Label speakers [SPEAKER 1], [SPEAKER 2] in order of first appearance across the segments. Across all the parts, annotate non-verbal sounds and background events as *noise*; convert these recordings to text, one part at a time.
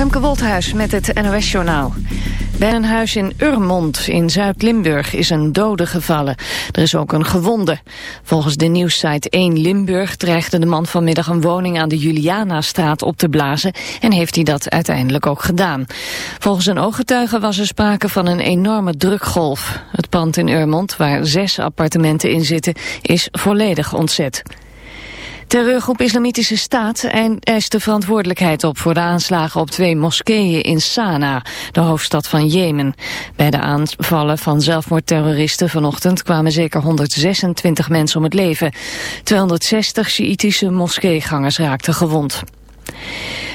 [SPEAKER 1] Femke Wolthuis met het NOS-journaal. Bij een huis in Urmond in Zuid-Limburg is een dode gevallen. Er is ook een gewonde. Volgens de nieuwssite 1 Limburg dreigde de man vanmiddag een woning aan de Julianastraat op te blazen en heeft hij dat uiteindelijk ook gedaan. Volgens een ooggetuige was er sprake van een enorme drukgolf. Het pand in Urmond, waar zes appartementen in zitten, is volledig ontzet. Terreurgroep Islamitische Staat eist de verantwoordelijkheid op voor de aanslagen op twee moskeeën in Sanaa, de hoofdstad van Jemen. Bij de aanvallen van zelfmoordterroristen vanochtend kwamen zeker 126 mensen om het leven. 260 Sjiitische moskeegangers raakten gewond.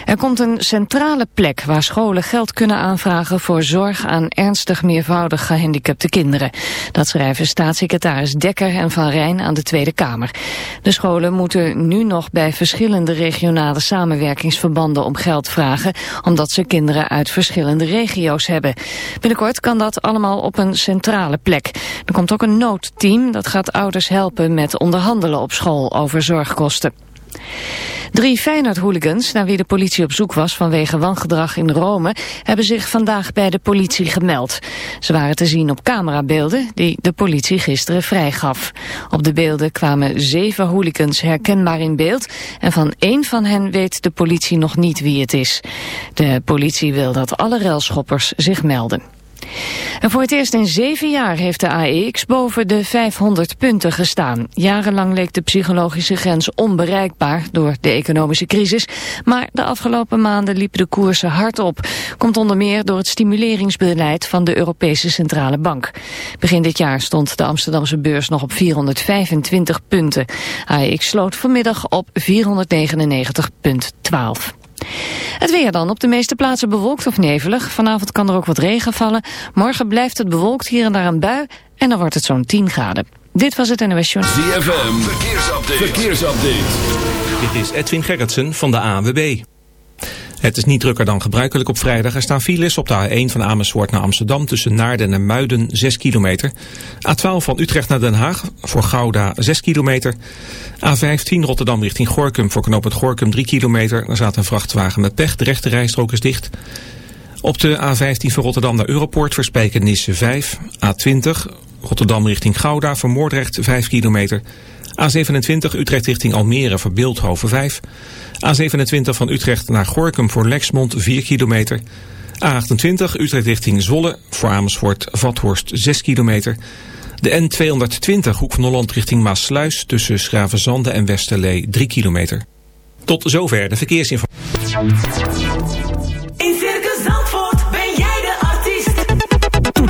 [SPEAKER 1] Er komt een centrale plek waar scholen geld kunnen aanvragen voor zorg aan ernstig meervoudig gehandicapte kinderen. Dat schrijven staatssecretaris Dekker en Van Rijn aan de Tweede Kamer. De scholen moeten nu nog bij verschillende regionale samenwerkingsverbanden om geld vragen, omdat ze kinderen uit verschillende regio's hebben. Binnenkort kan dat allemaal op een centrale plek. Er komt ook een noodteam dat gaat ouders helpen met onderhandelen op school over zorgkosten. Drie Feyenoord-hooligans, naar wie de politie op zoek was vanwege wangedrag in Rome, hebben zich vandaag bij de politie gemeld. Ze waren te zien op camerabeelden die de politie gisteren vrijgaf. Op de beelden kwamen zeven hooligans herkenbaar in beeld en van één van hen weet de politie nog niet wie het is. De politie wil dat alle relschoppers zich melden. Voor het eerst in zeven jaar heeft de AEX boven de 500 punten gestaan. Jarenlang leek de psychologische grens onbereikbaar door de economische crisis. Maar de afgelopen maanden liepen de koersen hard op. Komt onder meer door het stimuleringsbeleid van de Europese Centrale Bank. Begin dit jaar stond de Amsterdamse beurs nog op 425 punten. AEX sloot vanmiddag op 499,12. Het weer dan. Op de meeste plaatsen bewolkt of nevelig. Vanavond kan er ook wat regen vallen. Morgen blijft het bewolkt hier en daar een bui. En dan wordt het zo'n 10 graden. Dit was het NOS Journal.
[SPEAKER 2] ZFM. Verkeersupdate. Verkeersupdate.
[SPEAKER 3] Dit is Edwin Gerritsen van de ANWB. Het is niet drukker dan gebruikelijk op vrijdag. Er staan files op de A1 van Amersfoort naar Amsterdam tussen Naarden en Muiden 6 kilometer. A12 van Utrecht naar Den Haag voor Gouda 6 kilometer. A15 Rotterdam richting Gorkum voor knooppunt Gorkum 3 kilometer. Er staat een vrachtwagen met pech, de rechte rijstrook is dicht. Op de A15 van Rotterdam naar Europoort voor Spijkenisse 5. A20 Rotterdam richting Gouda voor Moordrecht 5 kilometer. A27 Utrecht richting Almere voor Beeldhoven 5. A27 van Utrecht naar Gorkum voor Lexmond 4 kilometer. A28 Utrecht richting Zwolle voor Amersfoort Vathorst 6 kilometer. De N220 Hoek van Holland richting Maasluis tussen Schravenzande en Westerlee 3 kilometer. Tot zover de verkeersinformatie.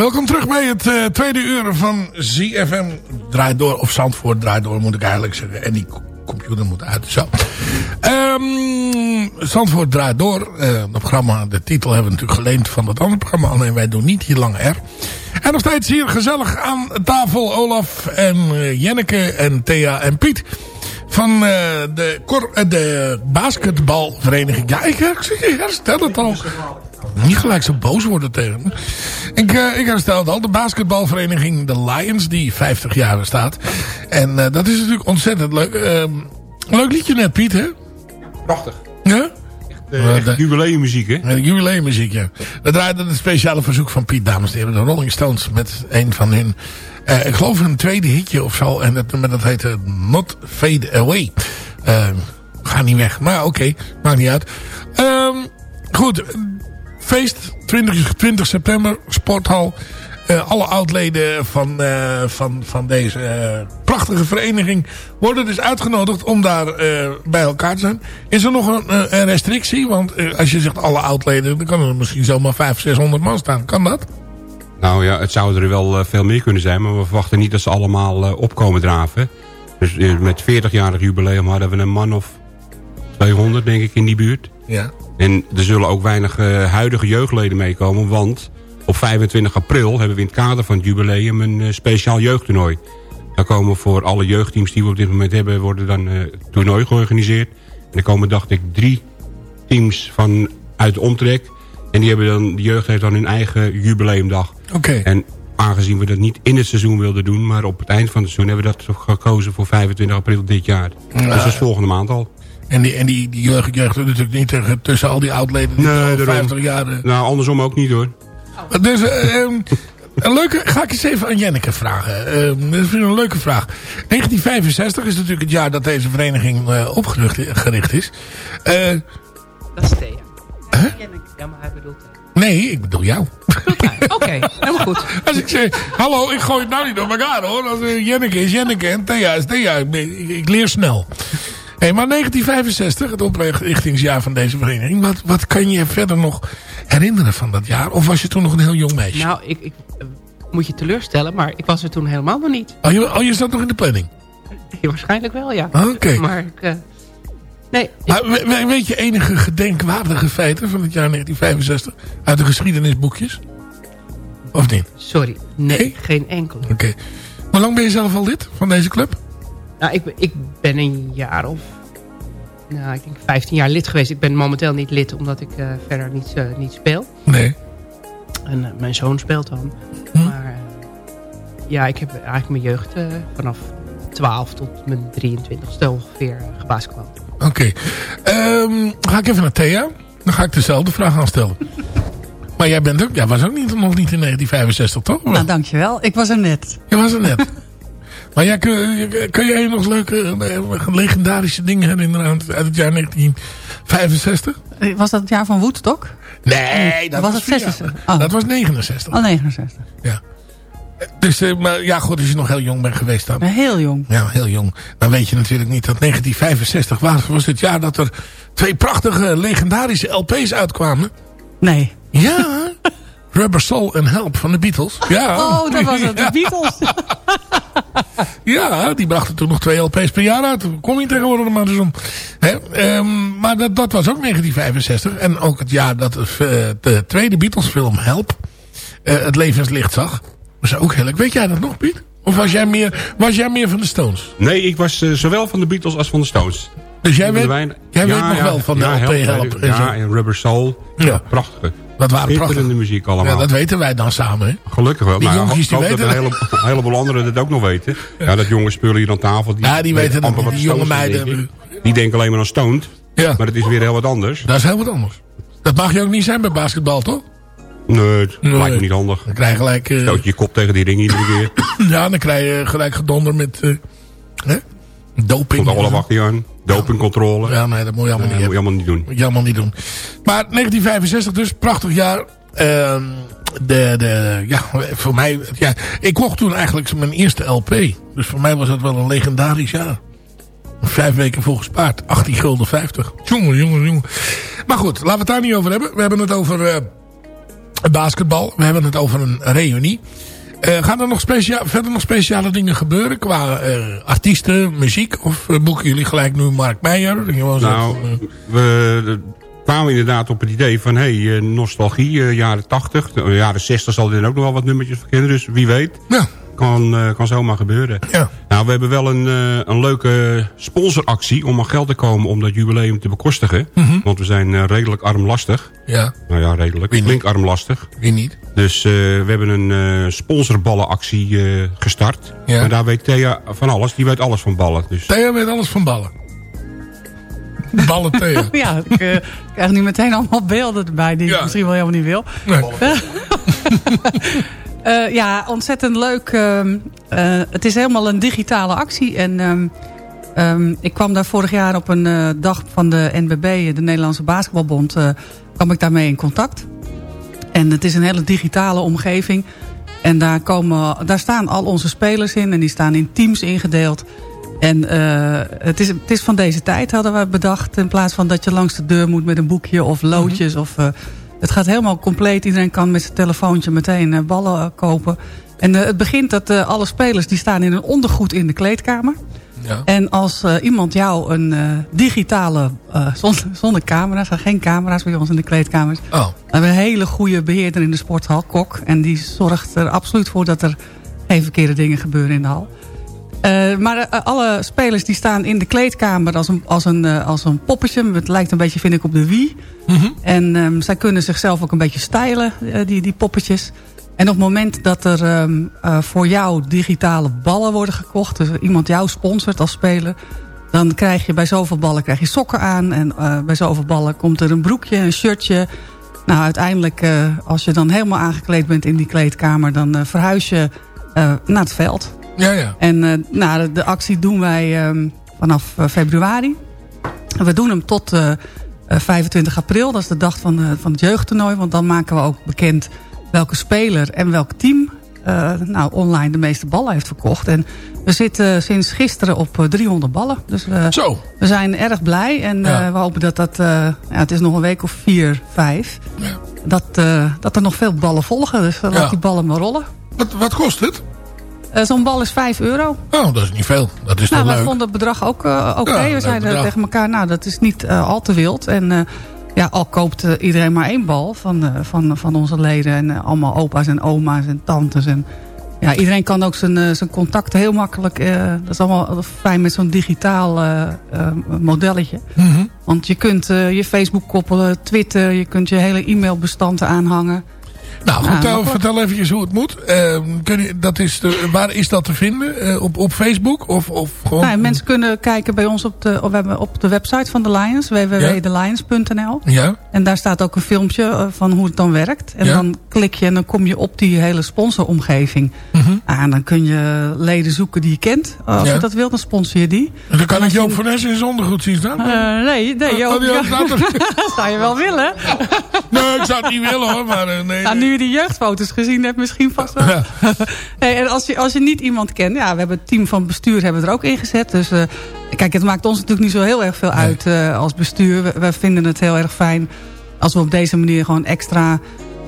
[SPEAKER 4] Welkom terug bij het eh, tweede uur van ZFM Draait Door. Of Zandvoort Draait Door moet ik eigenlijk zeggen. En die co- computer moet uit. Zo. Ehm, Zandvoort Draait Door. Eh, dat programma, de titel hebben we natuurlijk geleend van dat andere programma. Alleen wij doen niet hier lang R. En nog steeds hier gezellig aan tafel Olaf en eh, Jenneke en Thea en Piet. Van eh, de, eh, de basketbalvereniging. Ja, ik herstel het al. Niet gelijk zo boos worden tegen me. Ik, eh, ik herstel het al. De basketbalvereniging The Lions, die 50 jaar bestaat. En eh, dat is natuurlijk ontzettend leuk. Ehm, leuk liedje net, Piet, hè?
[SPEAKER 5] Prachtig.
[SPEAKER 4] Ja? De-
[SPEAKER 5] jubileummuziek, hè?
[SPEAKER 4] Eh, Jubileummuziek, ja. We draaiden een speciale verzoek van Piet, dames en heren. De Rolling Stones met een van hun... ik geloof een tweede hitje of zo. En dat, dat heette Not Fade Away. Eh, ga niet weg. Maar oké, maakt niet uit. Ehm, goed, feest 20, 20 september, sporthal. Eh, alle oudleden van, eh, van, van deze eh, prachtige vereniging worden dus uitgenodigd om daar bij elkaar te zijn. Is er nog een, een restrictie? Want als je zegt alle oudleden, dan kan er misschien zomaar 500, 600 man staan. Kan dat?
[SPEAKER 5] Nou ja, het zouden er wel veel meer kunnen zijn, maar we verwachten niet dat ze allemaal opkomen draven. Dus met 40-jarig jubileum hadden we een man of 200, denk ik, in die buurt.
[SPEAKER 4] Ja.
[SPEAKER 5] En er zullen ook weinig eh, huidige jeugdleden meekomen, want op 25 april hebben we in het kader van het jubileum een eh, speciaal jeugdtoernooi. Daar komen voor alle jeugdteams die we op dit moment hebben, worden dan eh toernooi georganiseerd. En er komen, dacht ik, drie teams van uit de omtrek. En die hebben dan, de jeugd heeft dan hun eigen jubileumdag.
[SPEAKER 4] Oké.
[SPEAKER 5] En aangezien we dat niet in het seizoen wilden doen... maar op het eind van het seizoen hebben we dat gekozen voor 25 april dit jaar. Dus dat is volgende maand al.
[SPEAKER 4] En die, en die, die jeugd, jeugd natuurlijk niet tegen, tussen al die oudleden die
[SPEAKER 5] Nee,
[SPEAKER 4] al
[SPEAKER 5] daarom.
[SPEAKER 4] 50 jaar... eh,
[SPEAKER 5] Nou, andersom ook niet hoor.
[SPEAKER 4] Dus eh, ehm, *laughs* een leuke, ga ik eens even aan Jenneke vragen. Ehm, dat is een leuke vraag. 1965 is natuurlijk het jaar dat deze vereniging eh, opgericht gericht is. Eh,
[SPEAKER 6] Dat is Thea. Ik. Ja, maar hij bedoelt
[SPEAKER 4] nee, ik bedoel jou.
[SPEAKER 6] Oké, helemaal goed. *laughs*
[SPEAKER 4] Als ik zeg, hallo, ik gooi het nou niet door elkaar hoor. Als Jenneke is Jenneke en Thea is Thea. Ik leer snel. Hey, maar 1965, het oprichtingsjaar van deze vereniging. Wat, wat kan je verder nog herinneren van dat jaar? Of was je toen nog een heel jong meisje?
[SPEAKER 6] Nou, ik, ik eh, moet je teleurstellen, maar ik was er toen helemaal nog niet.
[SPEAKER 4] Oh, je, oh, je zat nog in de planning?
[SPEAKER 6] Waarschijnlijk wel, ja.
[SPEAKER 4] Oké.
[SPEAKER 6] Maar ik... eh, nee,
[SPEAKER 4] Maar we- we- weet je enige gedenkwaardige feiten van het jaar 1965 uit de geschiedenisboekjes? Of niet?
[SPEAKER 6] sorry. Nee,
[SPEAKER 4] Nee?
[SPEAKER 6] geen enkele.
[SPEAKER 4] Oké. Hoe lang ben je zelf al lid van deze club?
[SPEAKER 6] Nou, ik, ben- ik ben een jaar of... Nou, ik denk 15 jaar lid geweest. Ik ben momenteel niet lid, omdat ik eh, verder niet, eh, niet speel.
[SPEAKER 4] Nee.
[SPEAKER 6] En eh, mijn zoon speelt dan.
[SPEAKER 4] Hm.
[SPEAKER 6] Maar ja, ik heb eigenlijk mijn jeugd eh, vanaf 12 tot mijn 23ste ongeveer uh, gebasketbald.
[SPEAKER 4] Oké. Ehm, ga ik even naar Thea. Dan ga ik dezelfde vraag aan stellen. *laughs* maar jij bent ook, jij was ook niet, nog niet in 1965, toch?
[SPEAKER 7] Nou, dankjewel. Ik was er net.
[SPEAKER 4] Je was er net. *laughs* maar jij, kun, kun jij nog leuke, eh, legendarische dingen herinneren uit het jaar 1965?
[SPEAKER 7] Eh, Was dat het jaar van Woodstock?
[SPEAKER 4] Nee, dat
[SPEAKER 7] was
[SPEAKER 4] was,
[SPEAKER 7] het
[SPEAKER 4] vier jaar.
[SPEAKER 7] 66? Oh.
[SPEAKER 4] Dat was 69.
[SPEAKER 7] Oh, 69.
[SPEAKER 4] Ja. Dus, eh, maar ja, goed, als je nog heel jong bent geweest dan.
[SPEAKER 7] Heel jong.
[SPEAKER 4] Ja, heel jong. Dan weet je natuurlijk niet dat 1965 was, was het jaar dat er twee prachtige legendarische LP's uitkwamen.
[SPEAKER 7] Nee.
[SPEAKER 4] Ja, *laughs* Rubber Soul en Help van de Beatles. Ja.
[SPEAKER 7] Oh, dat was het. *laughs* De. Beatles. *laughs*
[SPEAKER 4] Ja, die brachten toen nog twee LP's per jaar uit. Kom je tegenwoordig maar eens om. Hè? ehm, maar dat, dat was ook 1965. En ook het jaar dat de, eh, de tweede Beatles film Help eh, het levenslicht zag. Was ook heel leuk. Weet jij dat nog, Piet? Of was jij meer, was jij meer van de Stones?
[SPEAKER 5] Nee, ik was eh, zowel van de Beatles als van de Stones.
[SPEAKER 4] Dus jij weet, jij
[SPEAKER 5] Ja,
[SPEAKER 4] weet nog
[SPEAKER 5] ja,
[SPEAKER 4] wel van de
[SPEAKER 5] ja,
[SPEAKER 4] LP
[SPEAKER 5] Help,
[SPEAKER 4] Help. en zo.
[SPEAKER 5] Ja, en Rubber Soul.
[SPEAKER 4] Ja.
[SPEAKER 5] Ja. Prachtige.
[SPEAKER 4] Dat waren
[SPEAKER 5] Schitterende
[SPEAKER 4] prachtig.
[SPEAKER 5] muziek allemaal.
[SPEAKER 4] Ja, dat weten wij dan samen. Hè?
[SPEAKER 5] Gelukkig wel.
[SPEAKER 4] Die
[SPEAKER 5] Maar
[SPEAKER 4] jonkies, die
[SPEAKER 5] dat een, hele, een heleboel anderen het ook nog weten. Ja, dat jonge spullen hier aan tafel. Die,
[SPEAKER 4] Ja, die weten dat Die jonge meiden.
[SPEAKER 5] denken. Die denken alleen maar aan stoned.
[SPEAKER 4] Ja,
[SPEAKER 5] Maar het is weer heel wat anders.
[SPEAKER 4] dat is heel wat anders. Dat mag je ook niet zijn bij basketbal, toch?
[SPEAKER 5] Nee, het
[SPEAKER 4] Nee.
[SPEAKER 5] lijkt me niet handig.
[SPEAKER 4] Dan krijg je gelijk... eh,
[SPEAKER 5] Stoot je je kop tegen die ring iedere keer. *laughs*
[SPEAKER 4] ja, dan krijg je gelijk gedonder met... hè? Doping.
[SPEAKER 5] Alle wacht je aan. Dopingcontrole.
[SPEAKER 4] Ja, nee, dat moet je allemaal niet
[SPEAKER 5] dat moet je allemaal niet doen.
[SPEAKER 4] Moet je allemaal niet doen. Maar 1965 dus, prachtig jaar. Ehm, de, de, ja, voor mij, ja, ik kocht toen eigenlijk mijn eerste LP. Dus voor mij was dat wel een legendarisch jaar. Vijf weken voor gespaard. 18 gulden 50. Jongen, jongen, jongen. Maar goed, laten we het daar niet over hebben. We hebben het over, eh, basketbal. We hebben het over een reunie. Eh, gaan er nog verder nog speciale dingen gebeuren qua eh, artiesten, muziek? Of eh, boeken jullie gelijk nu Mark Meijer?
[SPEAKER 5] Nou, we kwamen inderdaad op het idee van... hey, nostalgie, jaren 80, de jaren 60 zal er ook nog wel wat nummertjes verkennen. Dus wie weet,
[SPEAKER 4] ja,
[SPEAKER 5] kan, eh, kan zomaar gebeuren.
[SPEAKER 4] ja.
[SPEAKER 5] Nou, we hebben wel een, eh, een leuke sponsoractie om aan geld te komen om dat jubileum te bekostigen. Want we zijn eh, redelijk armlastig.
[SPEAKER 4] ja,
[SPEAKER 5] Nou ja, redelijk.
[SPEAKER 4] Wie niet?
[SPEAKER 5] Flink armlastig.
[SPEAKER 4] wie niet?
[SPEAKER 5] Dus eh, we hebben een eh, sponsorballenactie eh, gestart.
[SPEAKER 4] Ja.
[SPEAKER 5] En daar weet Thea van alles. Die weet alles van ballen. Dus
[SPEAKER 4] Thea weet alles van ballen. Ballen Thea. *laughs*
[SPEAKER 7] Ja, ik krijg nu meteen allemaal beelden erbij die
[SPEAKER 4] Ja.
[SPEAKER 7] ik misschien wel helemaal niet wil.
[SPEAKER 4] Nee. *laughs*
[SPEAKER 7] Eh, ja, ontzettend leuk. ehm, eh, het is helemaal een digitale actie. En ehm, ehm, ik kwam daar vorig jaar op een eh, dag van de NBB, de Nederlandse Basketbalbond, kwam ik daarmee in contact. En het is een hele digitale omgeving. En daar, komen, daar staan al onze spelers in. En die staan in teams ingedeeld. En het, is, het is van deze tijd, hadden we bedacht. In plaats van dat je langs de deur moet met een boekje of loodjes. of, eh, het gaat helemaal compleet. Iedereen kan met zijn telefoontje meteen eh, ballen eh, kopen. En eh, het begint dat alle spelers die staan in een ondergoed in de kleedkamer.
[SPEAKER 4] Ja.
[SPEAKER 7] En als iemand jou een digitale, zonder, zonder camera's, er zijn geen camera's bij ons in de kleedkamers.
[SPEAKER 4] Oh,
[SPEAKER 7] We hebben een hele goede beheerder in de sporthal, Kok. En die zorgt er absoluut voor dat er geen verkeerde dingen gebeuren in de hal. Eh, maar eh, alle spelers die staan in de kleedkamer als een, als, een, eh, als een poppetje. Het lijkt een beetje, vind ik, op de Wii. En ehm, zij kunnen zichzelf ook een beetje stylen, die, die poppetjes. En op het moment dat er ehm, eh, voor jou digitale ballen worden gekocht... dus iemand jou sponsort als speler... dan krijg je bij zoveel ballen krijg je sokken aan. En bij zoveel ballen komt er een broekje, een shirtje. Nou, uiteindelijk, als je dan helemaal aangekleed bent in die kleedkamer... dan verhuis je naar het veld.
[SPEAKER 4] Ja, ja.
[SPEAKER 7] En eh, nou, de, de actie doen wij ehm, vanaf eh, februari. We doen hem tot eh, eh, 25 april. Dat is de dag van, van het jeugdtoernooi. Want dan maken we ook bekend welke speler en welk team... nou, online de meeste ballen heeft verkocht. En we zitten sinds gisteren op eh, 300 ballen. Dus we,
[SPEAKER 4] Zo.
[SPEAKER 7] we zijn erg blij. En
[SPEAKER 4] Ja.
[SPEAKER 7] we hopen dat dat... ja, het is nog een week of vier, vijf.
[SPEAKER 4] Ja.
[SPEAKER 7] Dat, dat er nog veel ballen volgen. Dus laat die ballen maar rollen.
[SPEAKER 4] Wat, wat kost het?
[SPEAKER 7] Eh, Zo'n bal is 5 euro.
[SPEAKER 4] Oh, dat is niet veel. Dat is
[SPEAKER 7] Nou,
[SPEAKER 4] leuk?
[SPEAKER 7] vonden het bedrag ook eh, oké.
[SPEAKER 4] Ja,
[SPEAKER 7] we zeiden
[SPEAKER 4] bedrag.
[SPEAKER 7] tegen elkaar, nou, dat is niet eh, al te wild. En ja, al koopt iedereen maar één bal van, van, van onze leden. En allemaal opa's en oma's en tantes. En, ja, iedereen kan ook zijn, zijn contacten heel makkelijk... dat is allemaal fijn met zo'n digitaal modelletje.
[SPEAKER 4] Mhm.
[SPEAKER 7] Want je kunt je Facebook koppelen, Twitter... je kunt je hele e-mailbestanden aanhangen.
[SPEAKER 4] Nou, goed, nou,
[SPEAKER 7] maar goed.
[SPEAKER 4] vertel eventjes hoe het moet. Ehm, kun je, dat is de, waar is dat te vinden? Eh, op, op Facebook? Of, of gewoon...
[SPEAKER 7] Nou, mensen kunnen kijken bij ons op de, we hebben op de website van de Lions. www.thelions.nl
[SPEAKER 4] Ja?
[SPEAKER 7] En daar staat ook een filmpje eh, van hoe het dan werkt. En
[SPEAKER 4] Ja.
[SPEAKER 7] dan klik je en dan kom je op die hele sponsoromgeving. Ah, en dan kun je leden zoeken die je kent. Als
[SPEAKER 4] Ja.
[SPEAKER 7] je dat wilt, dan sponsor je die.
[SPEAKER 4] En dan kan ik
[SPEAKER 7] als je-
[SPEAKER 4] Joop van Essen in zijn ondergoed zien staan.
[SPEAKER 7] Eh, nee, nee,
[SPEAKER 4] Oh, die staat *laughs* er.
[SPEAKER 7] zou je wel willen.
[SPEAKER 4] nee, ik zou het niet willen hoor. Maar eh, nee,
[SPEAKER 7] Nou,
[SPEAKER 4] nee.
[SPEAKER 7] Je die jeugdfoto's gezien hebt, misschien vast wel.
[SPEAKER 4] Ja. *laughs*
[SPEAKER 7] Nee, en als je, als je niet iemand kent, ja, we hebben het team van bestuur hebben we er ook ingezet. Dus eh, kijk, het maakt ons natuurlijk niet zo heel erg veel uit eh, als bestuur. We, we vinden het heel erg fijn als we op deze manier gewoon extra,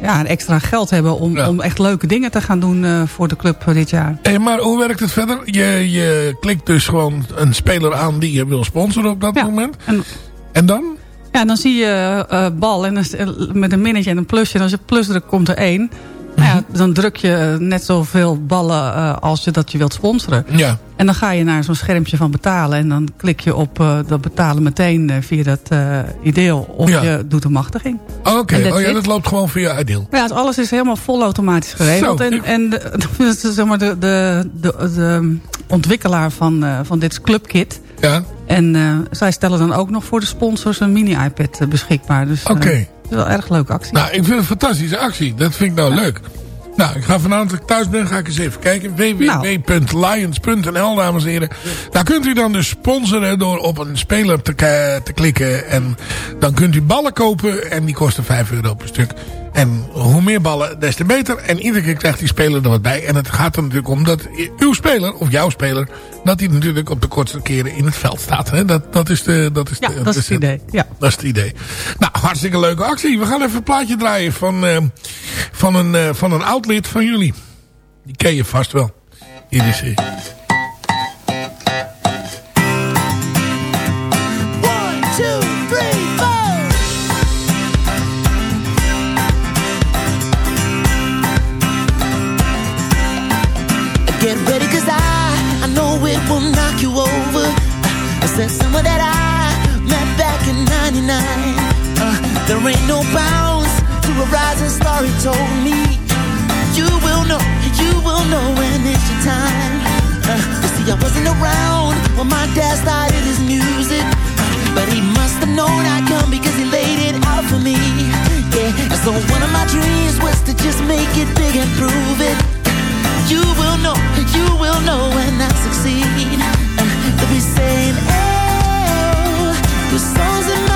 [SPEAKER 7] ja, extra geld hebben om,
[SPEAKER 4] Ja.
[SPEAKER 7] om echt leuke dingen te gaan doen eh, voor de club dit jaar.
[SPEAKER 4] Hey, maar hoe werkt het verder? Je, je klikt dus gewoon een speler aan die je wil sponsoren op dat
[SPEAKER 7] Ja.
[SPEAKER 4] moment.
[SPEAKER 7] En,
[SPEAKER 4] En dan?
[SPEAKER 7] Ja, dan zie je eh, bal en eh, met een minnetje en een plusje. En als je plus drukt, komt er één. Nou ja, dan druk je eh, net zoveel ballen eh, als je dat je wilt sponsoren.
[SPEAKER 4] Ja.
[SPEAKER 7] En dan ga je naar zo'n schermpje van betalen. En dan klik je op eh, dat betalen meteen eh, via dat eh ideel. Of
[SPEAKER 4] Ja.
[SPEAKER 7] je doet een machtiging.
[SPEAKER 4] Oké,
[SPEAKER 7] En that's
[SPEAKER 4] oh ja,
[SPEAKER 7] it.
[SPEAKER 4] dat loopt gewoon via Ideal.
[SPEAKER 7] Ja, dus alles is helemaal volautomatisch geregeld.
[SPEAKER 4] Zo,
[SPEAKER 7] en en de, *laughs* zeg maar de, de, de, de ontwikkelaar van, eh, van dit Clubkit.
[SPEAKER 4] Ja,
[SPEAKER 7] En eh, zij stellen dan ook nog voor de sponsors een mini-iPad eh, beschikbaar. Dus eh,
[SPEAKER 4] oké.
[SPEAKER 7] het is wel een erg leuke actie.
[SPEAKER 4] Nou, ik vind het een fantastische actie. Dat vind ik nou leuk. Nou, ik ga vanavond als ik thuis ben, ga ik eens even kijken. www.lions.nl, dames en heren. Daar kunt u dan dus sponsoren door op een speler te, te klikken. En dan kunt u ballen kopen en die kosten 5 euro per stuk. En hoe meer ballen, des te beter. En iedere keer krijgt die speler er wat bij. En het gaat er natuurlijk om dat uw speler, of jouw speler... dat hij natuurlijk op de kortste keren in het veld staat. Hè? Dat, dat is, de, dat is,
[SPEAKER 7] Ja,
[SPEAKER 4] de,
[SPEAKER 7] dat is het idee. Ja.
[SPEAKER 4] Dat is het idee. Nou, hartstikke leuke actie. We gaan even een plaatje draaien van, eh, van, een, eh, van een oud lid van jullie. Die ken je vast wel. Hier is hij.
[SPEAKER 8] Get ready, cause I, I know it will knock you over. I said someone that I met back in 99. Uh, there ain't no bounds to a rising star, he told me. Know when it's your time. Uh, you see, I wasn't around when my dad started his music. But he must have known I'd come because he laid it out for me. Yeah, so one of my dreams was to just make it big and prove it. You will know, you will know when I succeed. Uh, they'll be saying, oh, the songs in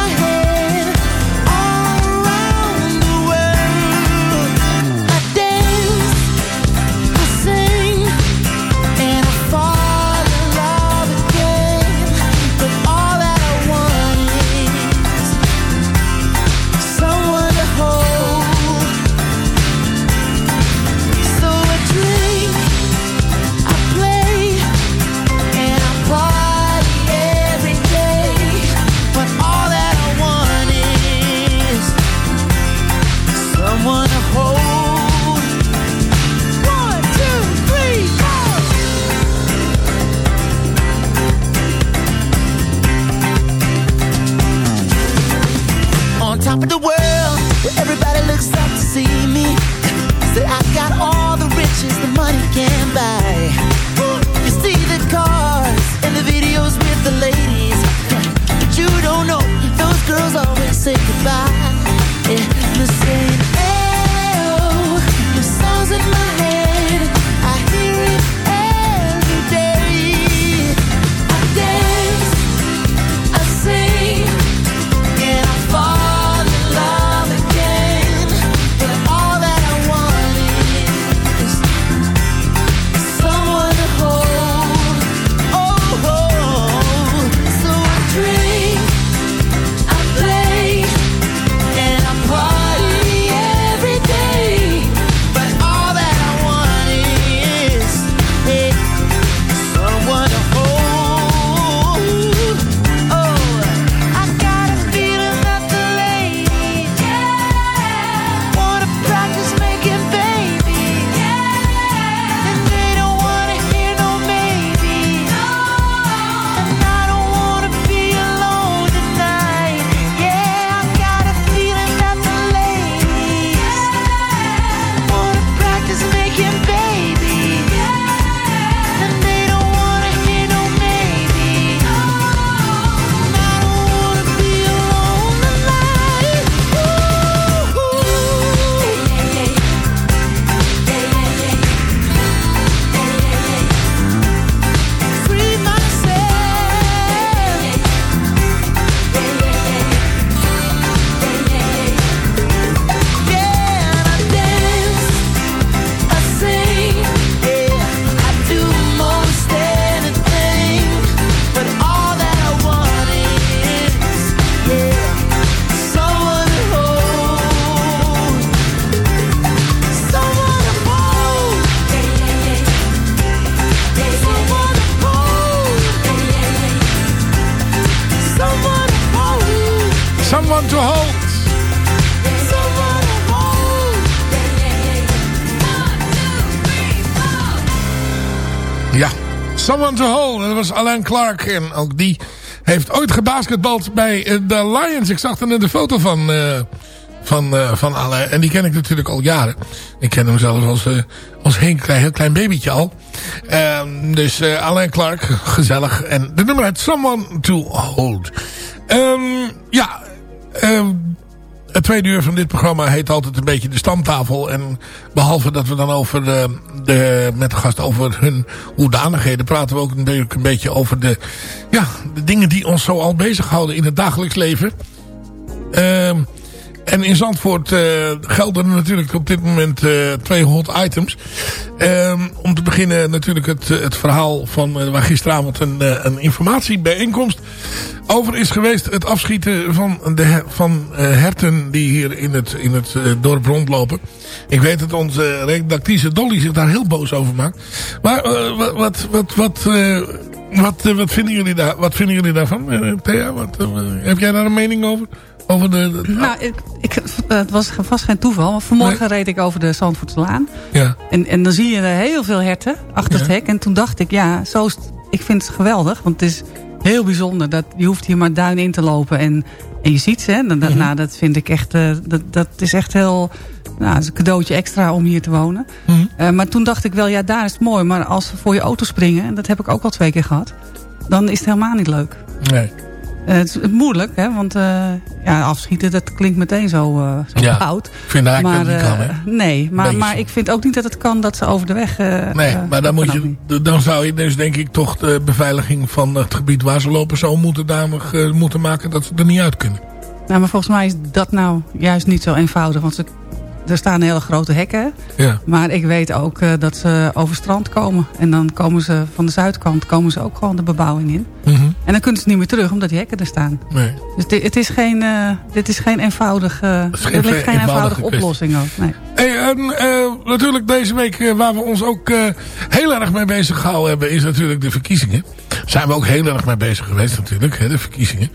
[SPEAKER 4] Alain Clark. En ook die heeft ooit gebasketbald bij eh, de Lions. Ik zag er net een foto van, eh, van, eh, van Alain. En die ken ik natuurlijk al jaren. Ik ken hem zelfs als, eh, als heel, klein, heel klein babytje al. Ehm, dus Alain Clark, gezellig. En de nummer heet Someone to Hold. Ehm, ja, ehm, tweede uur van dit programma heet altijd een beetje de stamtafel. En behalve dat we dan over de, de, met de gast over hun hoedanigheden praten we ook natuurlijk een beetje over de, ja, de dingen die ons zo al bezighouden in het dagelijks leven. Ehm, En in Zandvoort uh, gelden natuurlijk op dit moment uh, twee hot items. Um, om te beginnen natuurlijk het, het verhaal van waar gisteravond een, een informatiebijeenkomst over is geweest. Het afschieten van, de, van herten die hier in het, in het dorp rondlopen. Ik weet dat onze redactrice Dolly zich daar heel boos over maakt. Maar wat, wat, wat, wat, wat, wat, vinden jullie daar, wat vinden jullie daarvan, Thea? Wat, heb jij daar een mening over? Over de,
[SPEAKER 7] Nou, ik, ik, het was vast geen toeval. Vanmorgen reed ik over de Zandvoortslaan.
[SPEAKER 4] Ja.
[SPEAKER 7] En, en dan zie je heel veel herten achter het hek. En toen dacht ik, ja, zo is ik vind het geweldig. Want het is heel bijzonder. Dat, je hoeft hier maar duin in te lopen. En, en je ziet ze. Hè? Dat, nou, dat vind ik echt... Uh, dat, dat is echt heel... Nou, is een cadeautje extra om hier te wonen. Uh, maar toen dacht ik wel, ja, daar is het mooi. Maar als ze voor je auto springen... en dat heb ik ook al twee keer gehad... dan is het helemaal niet leuk.
[SPEAKER 4] Nee.
[SPEAKER 7] Uh, het is moeilijk, hè, want uh, ja, afschieten dat klinkt meteen zo, uh, zo
[SPEAKER 4] ja,
[SPEAKER 7] oud.
[SPEAKER 4] Ik vind eigenlijk
[SPEAKER 7] maar,
[SPEAKER 4] dat niet kan, hè?
[SPEAKER 7] Nee, maar, maar ik vind ook niet dat het kan dat ze over de weg...
[SPEAKER 4] nee, maar dan, moet je, dan zou je dus denk ik toch de beveiliging van het gebied waar ze lopen... zo moeten, moeten maken dat ze er niet uit kunnen.
[SPEAKER 7] Nou, maar volgens mij is dat nou juist niet zo eenvoudig. Want ze er staan hele grote hekken.
[SPEAKER 4] Ja.
[SPEAKER 7] Maar ik weet ook uh, dat ze over strand komen. En dan komen ze van de zuidkant komen ze ook gewoon de bebouwing in.
[SPEAKER 4] Mm -hmm.
[SPEAKER 7] En dan kunnen ze niet meer terug omdat die hekken er staan.
[SPEAKER 4] Nee.
[SPEAKER 7] Dus dit, het is geen, uh, dit is geen eenvoudige,
[SPEAKER 4] Het is geen,
[SPEAKER 7] er ligt geen eenvoudige,
[SPEAKER 4] eenvoudige
[SPEAKER 7] oplossing ook. Nee.
[SPEAKER 4] Hey, en, uh, natuurlijk deze week waar we ons ook heel erg mee bezig gehouden hebben... is natuurlijk de verkiezingen. Daar zijn we ook heel erg mee bezig geweest natuurlijk, hè, de verkiezingen.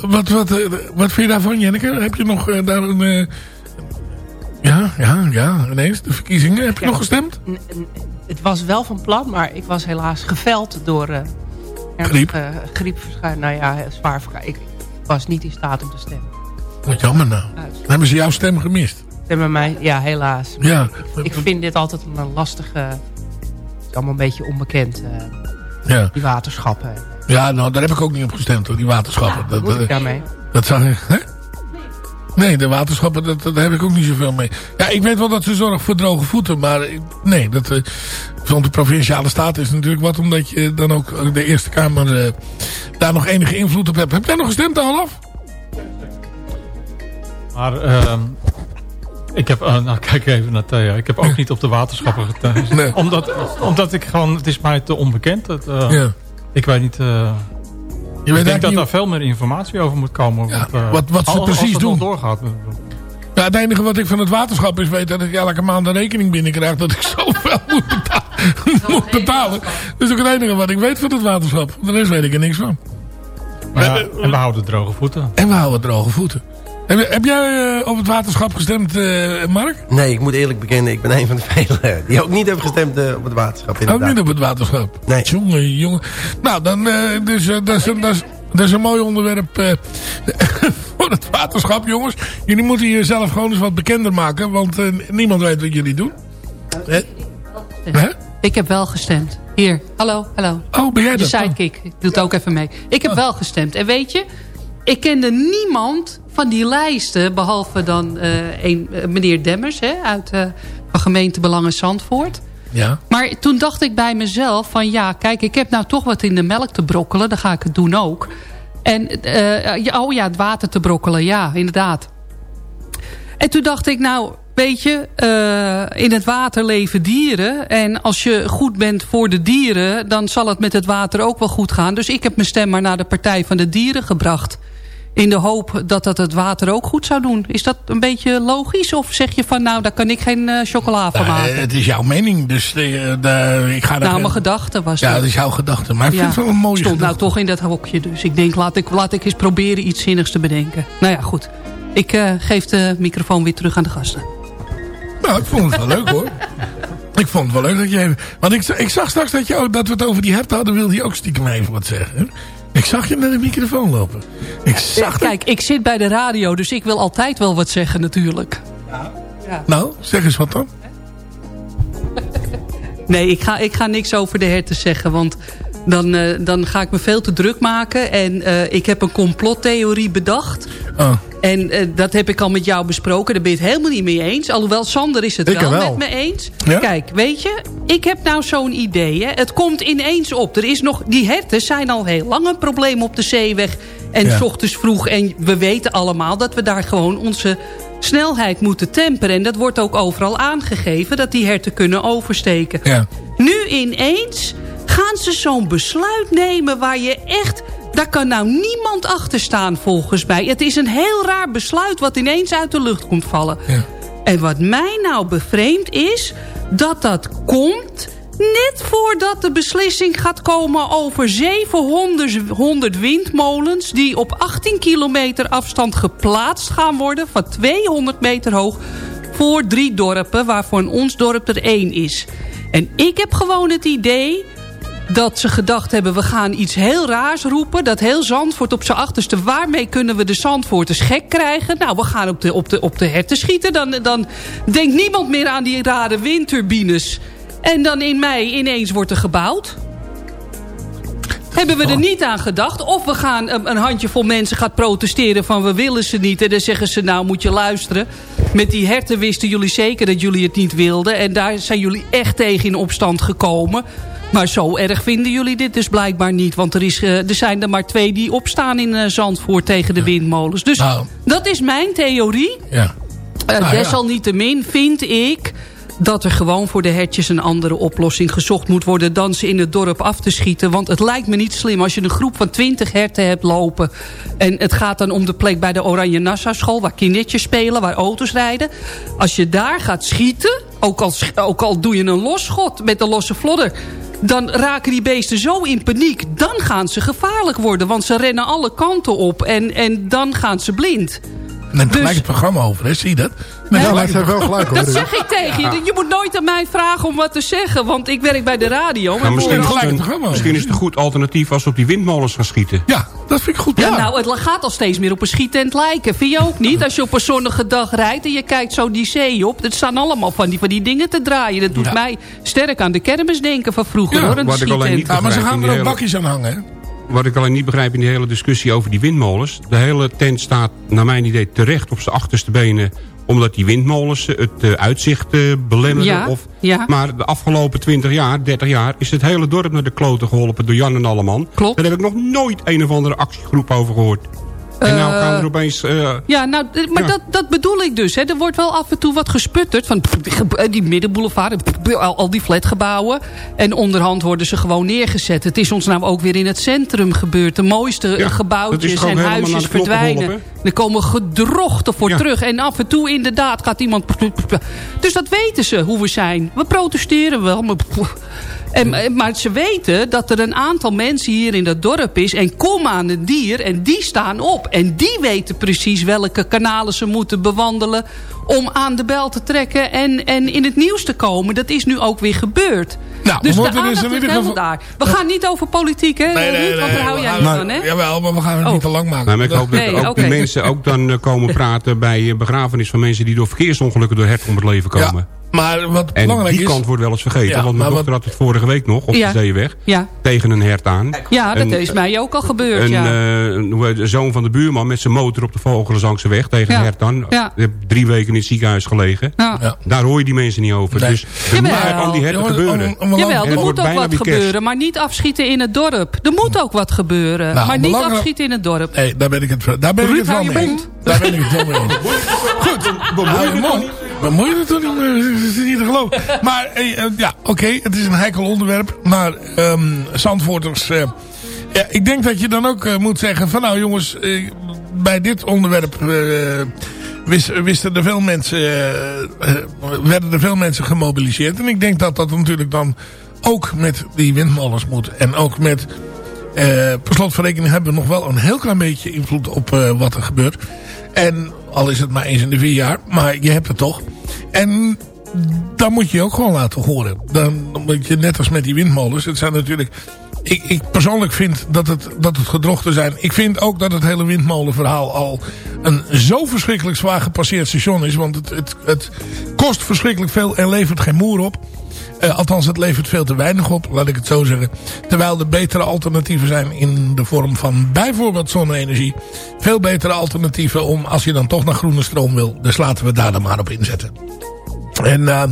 [SPEAKER 4] wat, wat, wat vind je daarvan, Jenneke? Heb je nog daar een... Ja, ja, ja, ineens. De verkiezingen. Heb je
[SPEAKER 6] Ja.
[SPEAKER 4] nog gestemd?
[SPEAKER 6] Het was wel van plan, maar ik was helaas geveld door uh,
[SPEAKER 4] Griep?
[SPEAKER 6] griepverschijning. Nou ja, zwaar Ik was niet in staat om te stemmen.
[SPEAKER 4] Wat jammer nou. Dan hebben ze jouw stem gemist.
[SPEAKER 6] Stemmen mij, ja, helaas. Maar
[SPEAKER 4] Ja.
[SPEAKER 6] Ik vind dit altijd een lastige... Het is allemaal een beetje onbekend, eh,
[SPEAKER 4] Ja.
[SPEAKER 6] die waterschappen.
[SPEAKER 4] ja, nou, daar heb ik ook niet op gestemd hoor, die waterschappen.
[SPEAKER 6] Wat moet ik
[SPEAKER 4] dat,
[SPEAKER 6] daarmee?
[SPEAKER 4] dat ik, hè? Nee, de waterschappen, dat, heb ik ook niet zoveel mee. Ja, ik weet wel dat ze zorgen voor droge voeten, maar nee, dat, eh, van de provinciale staten is natuurlijk wat, omdat je dan ook de Eerste Kamer eh, daar nog enige invloed op hebt. Heb jij nog gestemd, Olaf?
[SPEAKER 9] Maar ehm, ik heb, eh, nou kijk even naar Thea. Ik heb ook niet op de waterschappen getuigd.
[SPEAKER 4] Nee.
[SPEAKER 9] Omdat, omdat ik gewoon, het is mij te onbekend. Het, eh,
[SPEAKER 4] Ja.
[SPEAKER 9] Ik weet niet, eh, ik denk dat
[SPEAKER 4] niet-
[SPEAKER 9] daar veel meer informatie over moet komen.
[SPEAKER 4] Ja,
[SPEAKER 9] want, eh,
[SPEAKER 4] wat- wat ze
[SPEAKER 9] als-
[SPEAKER 4] precies
[SPEAKER 9] als het nog
[SPEAKER 4] doen.
[SPEAKER 9] doorgaat.
[SPEAKER 4] Ja, het enige wat ik van het waterschap is weet dat ik elke maand een rekening binnenkrijg dat ik *laughs* zoveel moet betalen. moet betalen. Dat is ook het enige wat ik weet van het waterschap. De rest weet ik er niks van.
[SPEAKER 9] Ja, en we houden droge voeten.
[SPEAKER 4] En we houden droge voeten. Heb, heb jij eh, op het waterschap gestemd, eh, Mark?
[SPEAKER 10] Nee, ik moet eerlijk bekennen, ik ben een van de velen die ook niet hebben gestemd eh, op het waterschap.
[SPEAKER 4] Ook
[SPEAKER 10] Inderdaad.
[SPEAKER 4] niet op het waterschap?
[SPEAKER 10] Nee.
[SPEAKER 4] Jongen, jongen. Nou, dan, eh, dus, eh, dat, is, dat, is, dat is een mooi onderwerp eh, *laughs* voor het waterschap, jongens. Jullie moeten jezelf gewoon eens wat bekender maken, want eh, niemand weet wat jullie doen. Hè? Hè?
[SPEAKER 11] Ik heb wel gestemd. Hier, hallo, hallo.
[SPEAKER 4] Oh, ben jij
[SPEAKER 11] De
[SPEAKER 4] dat?
[SPEAKER 11] sidekick. Ik doe het ook even mee. Ik heb wel gestemd. En weet je, ik kende niemand van die lijsten... behalve dan eh, een, eh, meneer Demmers hè, uit uh, van gemeente Belangen Zandvoort.
[SPEAKER 4] Ja.
[SPEAKER 11] Maar toen dacht ik bij mezelf van... ja, kijk, ik heb nou toch wat in de melk te brokkelen. Dan ga ik het doen ook. En, uh, oh ja, het water te brokkelen. Ja, inderdaad. En toen dacht ik, nou, weet je, uh, in het water leven dieren. En als je goed bent voor de dieren, dan zal het met het water ook wel goed gaan. Dus ik heb mijn stem maar naar de Partij van de Dieren gebracht. In de hoop dat dat het water ook goed zou doen. Is dat een beetje logisch? Of zeg je van, nou, daar kan ik geen uh, chocola van maken?
[SPEAKER 4] Uh, het is jouw mening, dus uh, de, ik ga
[SPEAKER 11] Nou, mijn gedachte was
[SPEAKER 4] Ja,
[SPEAKER 11] dat.
[SPEAKER 4] is jouw gedachte. Maar ik
[SPEAKER 11] ja,
[SPEAKER 4] vind het wel een mooie
[SPEAKER 11] stond
[SPEAKER 4] gedachte.
[SPEAKER 11] nou toch in dat hokje. Dus ik denk, laat ik, laat ik eens proberen iets zinnigs te bedenken. Nou ja, goed. Ik uh, geef de microfoon weer terug aan de gasten.
[SPEAKER 4] Nou, ik vond het wel leuk hoor. Ik vond het wel leuk dat je even... Want ik, ik zag straks dat, je ook, dat we het over die herten hadden... wilde je ook stiekem even wat zeggen. Hè? Ik zag je naar de microfoon lopen. Ik zag
[SPEAKER 11] Kijk, ik zit bij de radio, dus ik wil altijd wel wat zeggen natuurlijk.
[SPEAKER 4] Ja. ja. Nou, zeg eens wat dan. *laughs*
[SPEAKER 11] Nee, ik ga, ik ga niks over de herten zeggen, want dan, uh, dan ga ik me veel te druk maken. En uh, ik heb een complottheorie bedacht.
[SPEAKER 4] Oh.
[SPEAKER 11] En uh, dat heb ik al met jou besproken. Daar ben je het helemaal niet mee eens. Alhoewel, Sander is het wel,
[SPEAKER 4] wel
[SPEAKER 11] met me eens.
[SPEAKER 4] Ja?
[SPEAKER 11] Kijk, weet je, ik heb nou zo'n idee. Hè? Het komt ineens op. Er is nog, die herten zijn al heel lang een probleem op de zeeweg. En
[SPEAKER 4] Ja.
[SPEAKER 11] s ochtends vroeg. En we weten allemaal dat we daar gewoon onze snelheid moeten temperen. En dat wordt ook overal aangegeven. Dat die herten kunnen oversteken.
[SPEAKER 4] Ja.
[SPEAKER 11] Nu ineens gaan ze zo'n besluit nemen waar je echt... Daar kan nou niemand achter staan volgens mij. Het is een heel raar besluit wat ineens uit de lucht komt vallen.
[SPEAKER 4] Ja.
[SPEAKER 11] En wat mij nou bevreemd is... dat dat komt net voordat de beslissing gaat komen... over 700 100 windmolens... die op 18 kilometer afstand geplaatst gaan worden... van 200 meter hoog voor drie dorpen... waarvan ons dorp er één is. En ik heb gewoon het idee dat ze gedacht hebben... we gaan iets heel raars roepen. Dat heel Zandvoort op zijn achterste... waarmee kunnen we de Zandvoorters gek krijgen? Nou, we gaan op de, op de, op de herten schieten. Dan, dan denkt niemand meer aan die rare windturbines. En dan in mei ineens wordt er gebouwd. Hebben we er niet aan gedacht? Of we gaan een, een handjevol mensen gaat protesteren van we willen ze niet. En dan zeggen ze nou moet je luisteren. Met die herten wisten jullie zeker dat jullie het niet wilden. En daar zijn jullie echt tegen in opstand gekomen. Maar zo erg vinden jullie dit dus blijkbaar niet. Want er, is, eh, er zijn er maar twee die opstaan in eh, Zandvoort tegen de windmolens. Dus
[SPEAKER 4] Nou.
[SPEAKER 11] dat is mijn theorie.
[SPEAKER 4] Ja.
[SPEAKER 11] Eh,
[SPEAKER 4] Nou, ja.
[SPEAKER 11] desalniettemin vind ik dat er gewoon voor de hertjes een andere oplossing gezocht moet worden... dan ze in het dorp af te schieten. Want het lijkt me niet slim als je een groep van 20 herten hebt lopen... en het gaat dan om de plek bij de Oranje Nassau school... waar kindertjes spelen, waar auto's rijden. Als je daar gaat schieten, ook al, ook al doe je een losschot met een losse vlodder... dan raken die beesten zo in paniek. Dan gaan ze gevaarlijk worden, want ze rennen alle kanten op... en, en dan gaan ze blind.
[SPEAKER 4] Neem
[SPEAKER 11] Dus-
[SPEAKER 4] gelijk het programma over, hè? zie je dat? Neem
[SPEAKER 11] Ja,
[SPEAKER 4] gelijk
[SPEAKER 11] maar
[SPEAKER 4] het programma over.
[SPEAKER 11] Dat zeg ik tegen je. Je moet nooit aan mij vragen om wat te zeggen. Want ik werk bij de radio.
[SPEAKER 5] Nou,
[SPEAKER 11] en
[SPEAKER 5] misschien, is het een, misschien is het een goed alternatief als ze op die windmolens gaan schieten.
[SPEAKER 4] Ja, dat vind ik goed.
[SPEAKER 11] Ja, nou, het gaat al steeds meer op een schietent lijken. Vind je ook niet? Als je op een zonnige dag rijdt en je kijkt zo die zee op. Dat staan allemaal van die, van die dingen te draaien. Dat doet mij sterk aan de kermis denken van vroeger. hoor, een
[SPEAKER 5] wat ik alleen
[SPEAKER 11] schietent.
[SPEAKER 5] niet
[SPEAKER 4] Ja, maar ze gaan er ook bakjes aan hangen, hè?
[SPEAKER 5] Wat ik alleen niet begrijp in die hele discussie over die windmolens. De hele tent staat naar mijn idee terecht op zijn achterste benen. Omdat die windmolens het eh, uitzicht eh, belemmeren.
[SPEAKER 11] Ja,
[SPEAKER 5] of,
[SPEAKER 11] ja.
[SPEAKER 5] Maar de afgelopen 20 jaar, 30 jaar... is het hele dorp naar de kloten geholpen door Jan en Alleman.
[SPEAKER 11] Klopt.
[SPEAKER 5] Daar heb ik nog nooit een of andere actiegroep over gehoord. En nou
[SPEAKER 11] Eh,
[SPEAKER 5] gaan er opeens... eh,
[SPEAKER 11] Ja, nou, maar
[SPEAKER 5] Ja.
[SPEAKER 11] Dat, dat bedoel ik dus. Hè. Er wordt wel af en toe wat gesputterd van die middenboulevard, al, die flatgebouwen. En onderhand worden ze gewoon neergezet. Het is ons nou ook weer in het centrum gebeurd. De mooiste
[SPEAKER 5] Ja,
[SPEAKER 11] gebouwtjes en huisjes verdwijnen.
[SPEAKER 5] geholpen?
[SPEAKER 11] Er komen gedrochten voor
[SPEAKER 5] Ja.
[SPEAKER 11] terug. En af en toe inderdaad gaat iemand... Dus dat weten ze, hoe we zijn. We protesteren wel, maar... En, maar ze weten dat er een aantal mensen hier in dat dorp is... en kom aan een dier en die staan op. En die weten precies welke kanalen ze moeten bewandelen... om aan de bel te trekken en, en in het nieuws te komen. Dat is nu ook weer gebeurd.
[SPEAKER 4] Nou, we
[SPEAKER 11] dus de
[SPEAKER 4] moeten dus
[SPEAKER 11] aandacht
[SPEAKER 4] ieder
[SPEAKER 11] helemaal daar. We gaan niet over politiek, hè, Ruud? Want daar hou jij niet
[SPEAKER 4] maar-
[SPEAKER 11] van, hè?
[SPEAKER 4] Jawel, maar we gaan het
[SPEAKER 11] Oh.
[SPEAKER 4] niet te lang maken.
[SPEAKER 5] Nou, maar ik hoop dat
[SPEAKER 11] Nee,
[SPEAKER 5] ook mensen ook dan eh, komen praten bij eh, begrafenis van mensen die door verkeersongelukken door hert om het leven komen.
[SPEAKER 4] Ja, maar wat
[SPEAKER 5] En
[SPEAKER 4] belangrijk
[SPEAKER 5] die
[SPEAKER 4] is...
[SPEAKER 5] kant wordt wel eens vergeten.
[SPEAKER 4] Ja,
[SPEAKER 5] want mijn
[SPEAKER 4] maar
[SPEAKER 5] dochter had het vorige week nog op
[SPEAKER 11] Ja.
[SPEAKER 5] de zeeweg.
[SPEAKER 11] Ja.
[SPEAKER 5] Tegen een hert aan.
[SPEAKER 11] Ja, dat
[SPEAKER 5] Een-
[SPEAKER 11] is mij ook al gebeurd,
[SPEAKER 5] Een,
[SPEAKER 11] ja.
[SPEAKER 5] eh, een zoon van de buurman met zijn motor op de Vogelenzangse weg tegen
[SPEAKER 11] Ja.
[SPEAKER 5] een hert aan. Heeft drie weken in het ziekenhuis gelegen.
[SPEAKER 11] Ja.
[SPEAKER 4] Ja.
[SPEAKER 5] Daar hoor je die mensen niet over.
[SPEAKER 4] Nee.
[SPEAKER 5] Dus er wat aan die herten gebeuren.
[SPEAKER 4] om- om- om-
[SPEAKER 11] Jawel, er moet ook wat gebeuren, maar niet afschieten in het dorp. Er moet ook wat gebeuren,
[SPEAKER 4] Nou,
[SPEAKER 11] maar niet
[SPEAKER 4] belangrijk-
[SPEAKER 11] afschieten in het dorp.
[SPEAKER 4] Nee, daar ben ik het, daar ben ik het
[SPEAKER 11] je
[SPEAKER 4] mee. Daar ben ik het wel mee. Goed, mond. Bemoei je het toch niet mee? Het is niet te geloven. *laughs* Maar eh, eh, ja, oké, het is een heikel onderwerp. Maar ehm Zandvoorters... eh, ja, ik denk dat je dan ook moet zeggen van nou jongens, bij dit onderwerp wis- wisten er veel mensen, werden er veel mensen gemobiliseerd. En ik denk dat dat natuurlijk dan ook met die windmolens moet. En ook met, per slot van rekening hebben we nog wel een heel klein beetje invloed op wat er gebeurt. En al is het maar eens in de vier jaar, maar je hebt het toch. En dan moet je ook gewoon laten horen. Dan moet je net als met die windmolens. Het zijn natuurlijk... Ik, ik persoonlijk vind dat het, dat het gedrochten zijn. Ik vind ook dat het hele windmolenverhaal al een zo verschrikkelijk zwaar gepasseerd station is. Want het, het, het kost verschrikkelijk veel en levert geen moer op. Eh, althans, het levert veel te weinig op, laat ik het zo zeggen. Terwijl er betere alternatieven zijn in de vorm van bijvoorbeeld zonne-energie. Veel betere alternatieven om, als je dan toch naar groene stroom wil. Dus laten we daar dan maar op inzetten. En eh,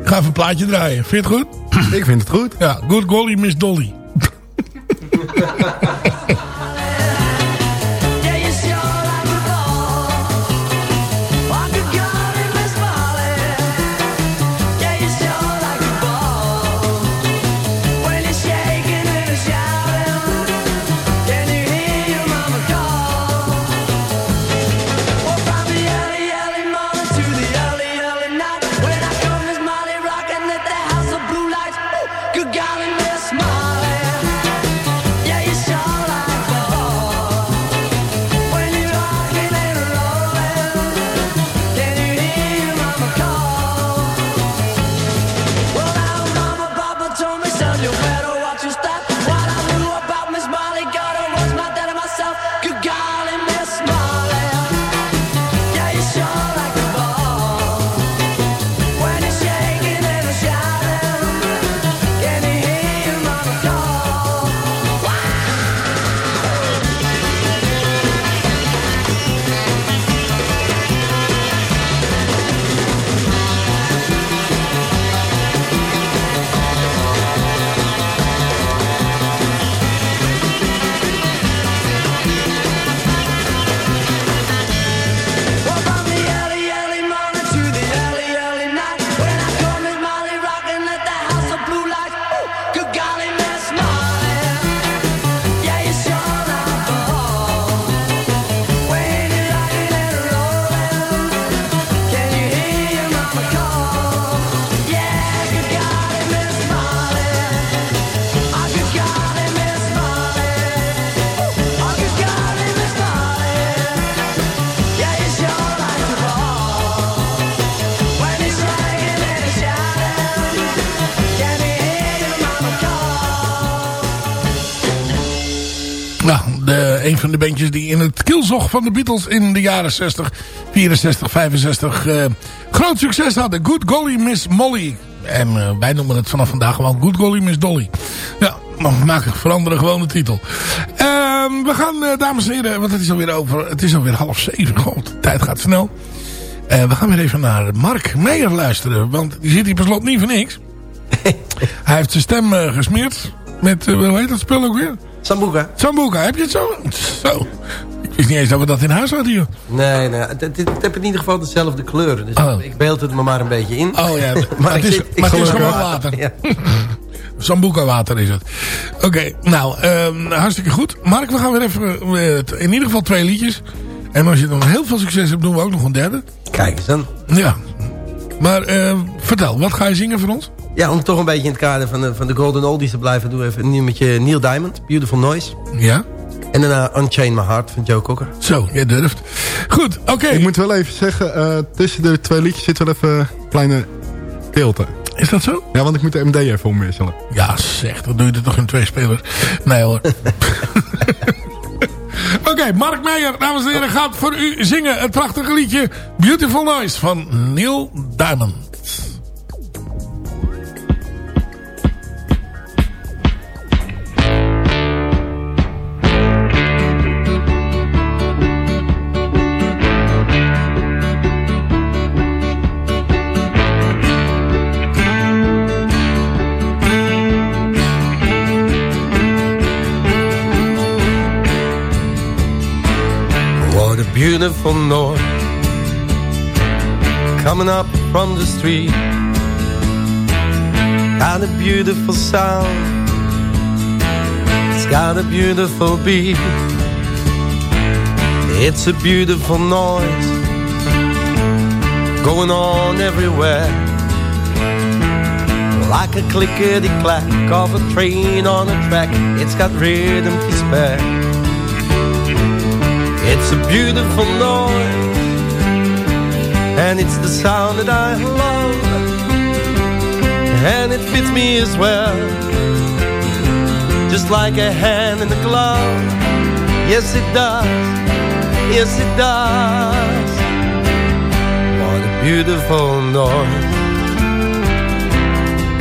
[SPEAKER 4] ik ga even een plaatje draaien. Vind je het goed?
[SPEAKER 10] Ik vind het goed.
[SPEAKER 4] Ja, Good Golly Miss Dolly. *laughs* van de bandjes die in het kielzog van de Beatles in de jaren 60, 64, 65 eh, groot succes hadden. Good Golly Miss Molly. En eh, wij noemen het vanaf vandaag gewoon Good Golly Miss Dolly. Ja, maar we maken, veranderen gewoon de titel. Ehm, we gaan, eh, dames en heren, want het is alweer over. Het is alweer half zeven. God, de tijd gaat snel. Eh, we gaan weer even naar Mark Meijer luisteren. Want die zit hier per slot niet voor niks. *laughs* Hij heeft zijn stem gesmeerd. Met, hoe heet dat spul ook weer?
[SPEAKER 10] Sambuca.
[SPEAKER 4] Sambuca, heb je het zo? Zo. Ik wist niet eens dat we dat in huis hadden hier.
[SPEAKER 10] Nee, nee het, het, het heeft in ieder geval dezelfde kleuren. Dus
[SPEAKER 4] Oh.
[SPEAKER 10] ik beeld het me maar een beetje in.
[SPEAKER 4] Oh ja, *laughs* maar, het is,
[SPEAKER 10] zit-
[SPEAKER 4] maar het is gewoon water. *laughs*
[SPEAKER 10] Ja. *laughs*
[SPEAKER 4] Sambuca water is het. Oké, nou, ehm, hartstikke goed. Mark, we gaan weer even, eh, in ieder geval twee liedjes. En als je dan heel veel succes hebt, doen we ook nog een derde.
[SPEAKER 10] Kijk eens dan.
[SPEAKER 4] Ja. Maar eh, vertel, wat ga je zingen voor ons?
[SPEAKER 10] Ja, om toch een beetje in het kader van de, van de Golden Oldies te blijven... doen we even een nummertje Neil Diamond, Beautiful Noise.
[SPEAKER 4] Ja.
[SPEAKER 10] En daarna Unchain My Heart van Joe Cocker.
[SPEAKER 4] Zo, jij durft. Goed, oké.
[SPEAKER 12] Ik moet wel even zeggen, eh, tussen de twee liedjes zit wel even een kleine stilte.
[SPEAKER 4] Is dat zo?
[SPEAKER 12] Ja, want ik moet de MD even omwisselen.
[SPEAKER 4] Ja, zeg, dan doe je het toch in twee spelers. Nee hoor. *laughs* *laughs* Oké, Mark Meijer, dames en heren, gaat voor u zingen het prachtige liedje Beautiful Noise van Neil Diamond.
[SPEAKER 10] Beautiful noise Coming up from the street Got a beautiful sound It's got a beautiful beat. It's a beautiful noise Going on everywhere Like a clickety-clack of a train on a track. It's got rhythm to spare it's a beautiful noise And it's the sound that I love And it fits me as well. Just like a hand in a glove. Yes it does. Yes it does. What a beautiful noise.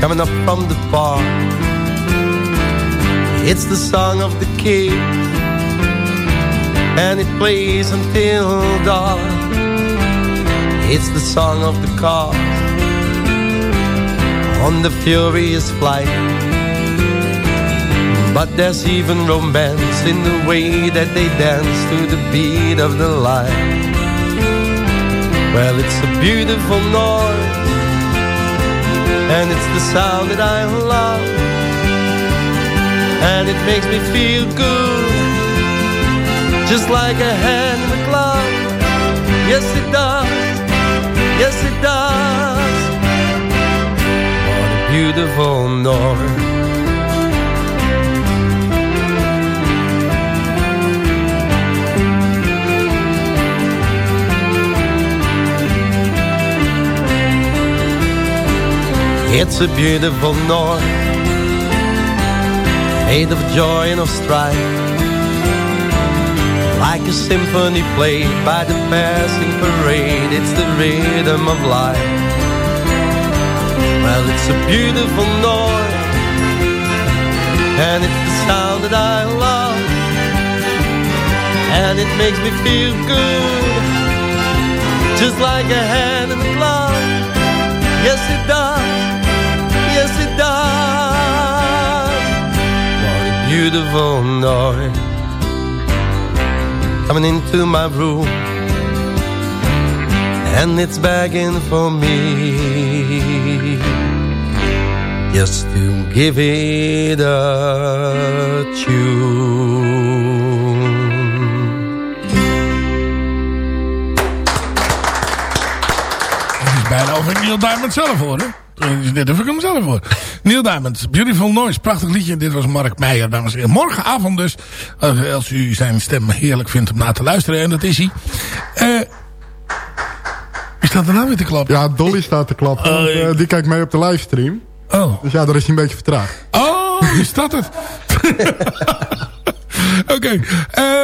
[SPEAKER 10] Coming up from the bar. It's the song of the kids and it plays until dawn. It's the song of the cars on the furious flight. But there's even romance in the way that they dance to the beat of the light. Well, it's a beautiful noise, and it's the sound that I love, and it makes me feel good just like a hand in a glove. Yes, it does. Yes, it does. What a beautiful north! It's a beautiful north, made of joy and of strife like a symphony played by the passing parade, it's the rhythm of life. Well, it's a beautiful north, and it's the sound that I love, and it makes me feel good, just like a hand in a glove. Yes, it does yes it does. What a beautiful noise coming into my room, and it's begging for me just to give it a tune.
[SPEAKER 4] Het is bijna ik Neil Diamond zelf hoor, hè? Dit heb ik hem zelf voor. Neil Diamond, Beautiful Noise, prachtig liedje. Dit was Mark Meijer, dames en heren. Morgenavond dus, als u zijn stem heerlijk vindt om na te luisteren. En dat is hij. Uh, wie staat er nou weer te klappen?
[SPEAKER 12] Ja, Dolly staat te klappen.
[SPEAKER 4] Oh,
[SPEAKER 12] want, uh, die kijkt mee op de livestream.
[SPEAKER 4] Oh.
[SPEAKER 12] Dus ja, daar is hij een beetje vertraagd.
[SPEAKER 4] Oh, is dat het? *laughs* Oké. Okay.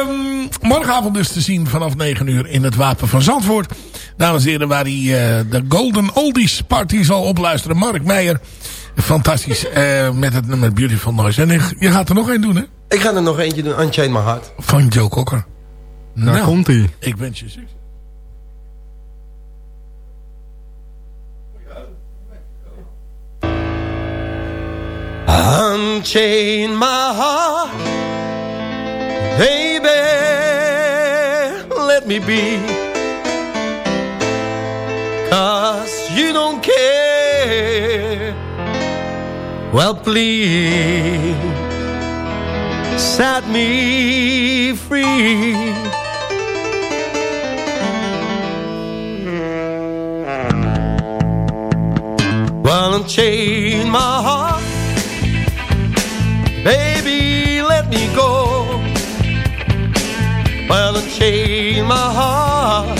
[SPEAKER 4] Um, morgenavond dus te zien vanaf 9 uur in het Wapen van Zandvoort. Dames en heren, waar hij uh, de Golden Oldies Party zal opluisteren. Mark Meijer. Fantastisch. Uh, met het nummer Beautiful Noise. En je gaat er nog één doen, hè?
[SPEAKER 10] Ik ga er nog eentje doen. Unchain My Heart.
[SPEAKER 4] Van Joe Cocker.
[SPEAKER 12] Daar nou, komt hij.
[SPEAKER 4] Ik wens je succes.
[SPEAKER 10] Unchain my heart, baby, let me be. Cause you don't care. Well, please set me free. Well, unchain my heart Baby, let me go Well, unchain my heart.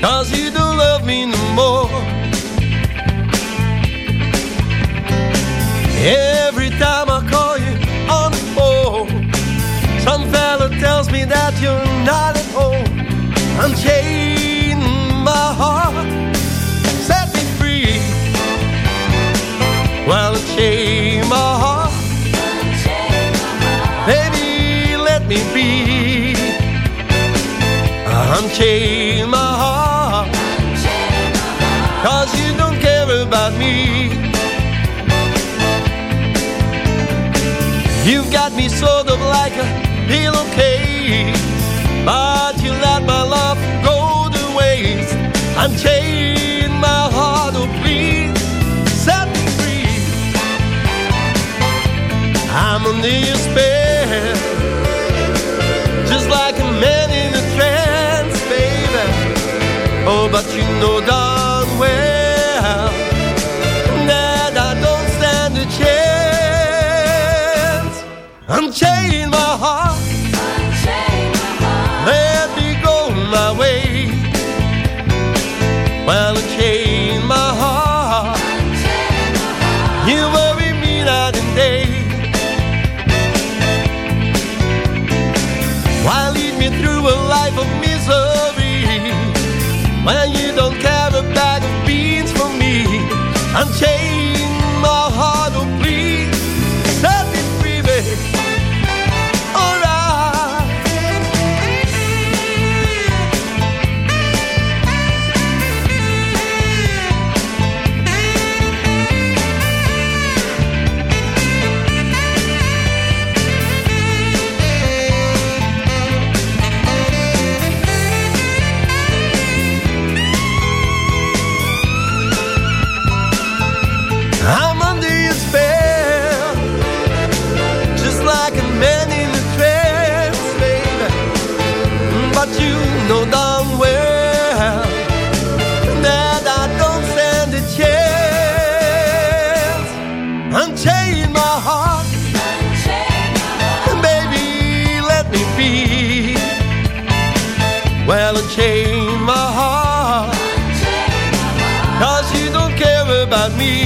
[SPEAKER 10] Cause you don't love me no more. Every time I call you on the phone Some fella tells me that you're not at home. Unchain my heart. Set me free. Well, unchain my heart Unchain my heart. Cause you don't care about me. You've got me sort of like a pillowcase Unchain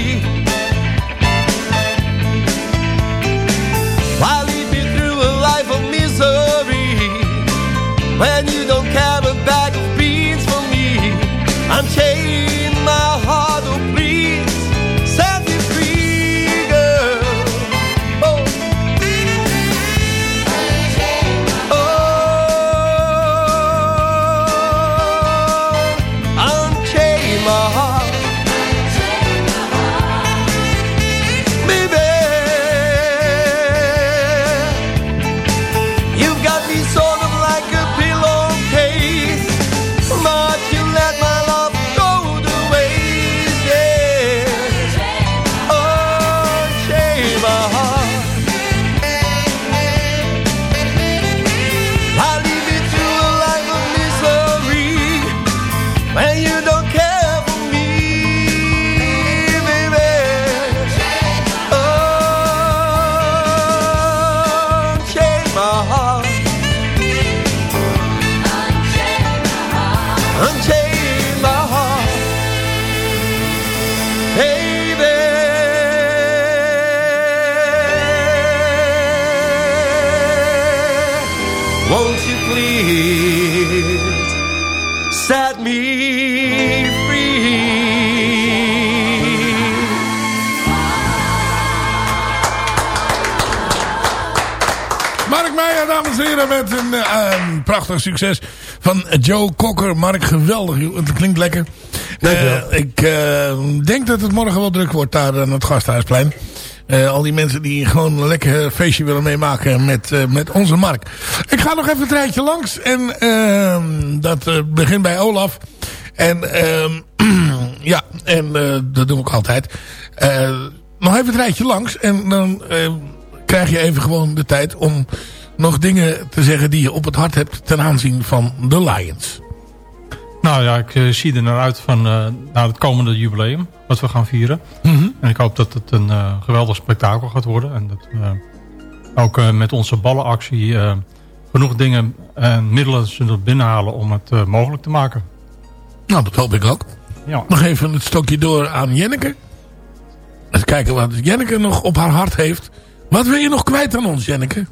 [SPEAKER 10] me.
[SPEAKER 4] Met een, eh, een prachtig succes van Joe Cocker. Mark, geweldig. Het klinkt lekker. Eh, ik eh, denk dat het morgen wel druk wordt daar aan het Gasthuisplein. Eh, al die mensen die gewoon een lekker feestje willen meemaken met, met onze Mark. Ik ga nog even een rijtje langs. En ehm, dat begint bij Olaf. En ehm, *clears throat* ja, en dat doe ik altijd. Nog even het rijtje langs. En dan krijg je even gewoon de tijd om nog dingen te zeggen die je op het hart hebt ten aanzien van de Lions.
[SPEAKER 9] Nou ja, ik eh, zie er naar uit van, eh, naar het komende jubileum. Wat we gaan vieren.
[SPEAKER 4] Mhm.
[SPEAKER 9] En ik hoop dat het een eh, geweldig spektakel gaat worden. En dat ook met onze ballenactie genoeg dingen en middelen zullen binnenhalen om het mogelijk te maken.
[SPEAKER 4] Nou, dat hoop ik ook.
[SPEAKER 9] Ja.
[SPEAKER 4] Nog even het stokje door aan Jenneke. Eens kijken wat Jenneke nog op haar hart heeft. Wat wil je nog kwijt aan ons, Jenneke?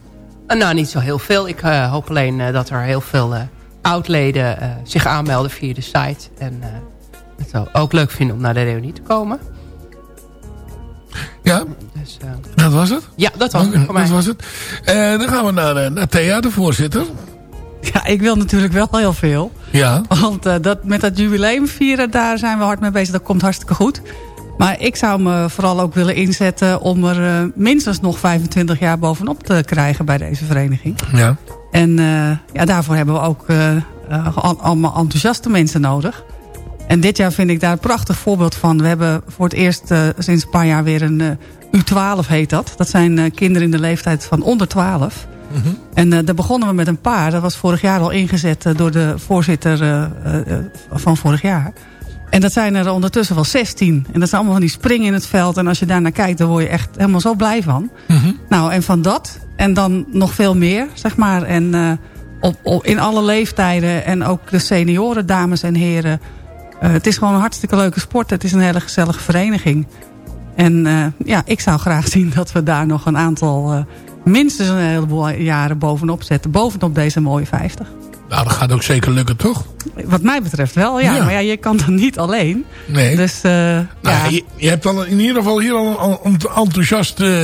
[SPEAKER 6] Eh, nou, niet zo heel veel. Ik eh, hoop alleen eh, dat er heel veel eh oud-leden eh, zich aanmelden via de site. En eh, het zou ook leuk vinden om naar de reunie te komen.
[SPEAKER 4] Ja,
[SPEAKER 6] Dus,
[SPEAKER 4] dat was het?
[SPEAKER 6] ja, dat was het voor mij.
[SPEAKER 4] Dat was het. Eh, dan gaan we naar, eh, naar Thea, de voorzitter.
[SPEAKER 7] Ja, ik wil natuurlijk wel heel veel.
[SPEAKER 4] Ja.
[SPEAKER 7] Want eh, dat, met dat jubileum vieren, daar zijn we hard mee bezig. Dat komt hartstikke goed. Maar ik zou me vooral ook willen inzetten om er eh, minstens nog 25 jaar bovenop te krijgen bij deze vereniging.
[SPEAKER 4] Ja.
[SPEAKER 7] En eh, ja, daarvoor hebben we ook eh, al- allemaal enthousiaste mensen nodig. En dit jaar vind ik daar een prachtig voorbeeld van. We hebben voor het eerst sinds een paar jaar weer een eh, U12 heet dat. Dat zijn kinderen in de leeftijd van onder 12. En eh, daar begonnen we met een paar. Dat was vorig jaar al ingezet door de voorzitter van vorig jaar. En dat zijn er ondertussen wel 16. En dat zijn allemaal van die springen in het veld. En als je daar naar kijkt, dan word je echt helemaal zo blij van. Nou, en van dat. En dan nog veel meer, zeg maar. En eh, op, op, in alle leeftijden. En ook de senioren, dames en heren. Eh, het is gewoon een hartstikke leuke sport. Het is een hele gezellige vereniging. En eh, ja, ik zou graag zien dat we daar nog een aantal... minstens een heleboel jaren bovenop zetten. Bovenop deze mooie 50.
[SPEAKER 4] Nou, dat gaat ook zeker lukken, toch?
[SPEAKER 7] Wat mij betreft wel, ja.
[SPEAKER 4] Ja.
[SPEAKER 7] Maar ja, je kan dan niet alleen.
[SPEAKER 4] Nee.
[SPEAKER 7] Dus eh,
[SPEAKER 4] Nou,
[SPEAKER 7] ja,
[SPEAKER 4] je, je hebt dan in ieder geval hier al een ent- enthousiast eh,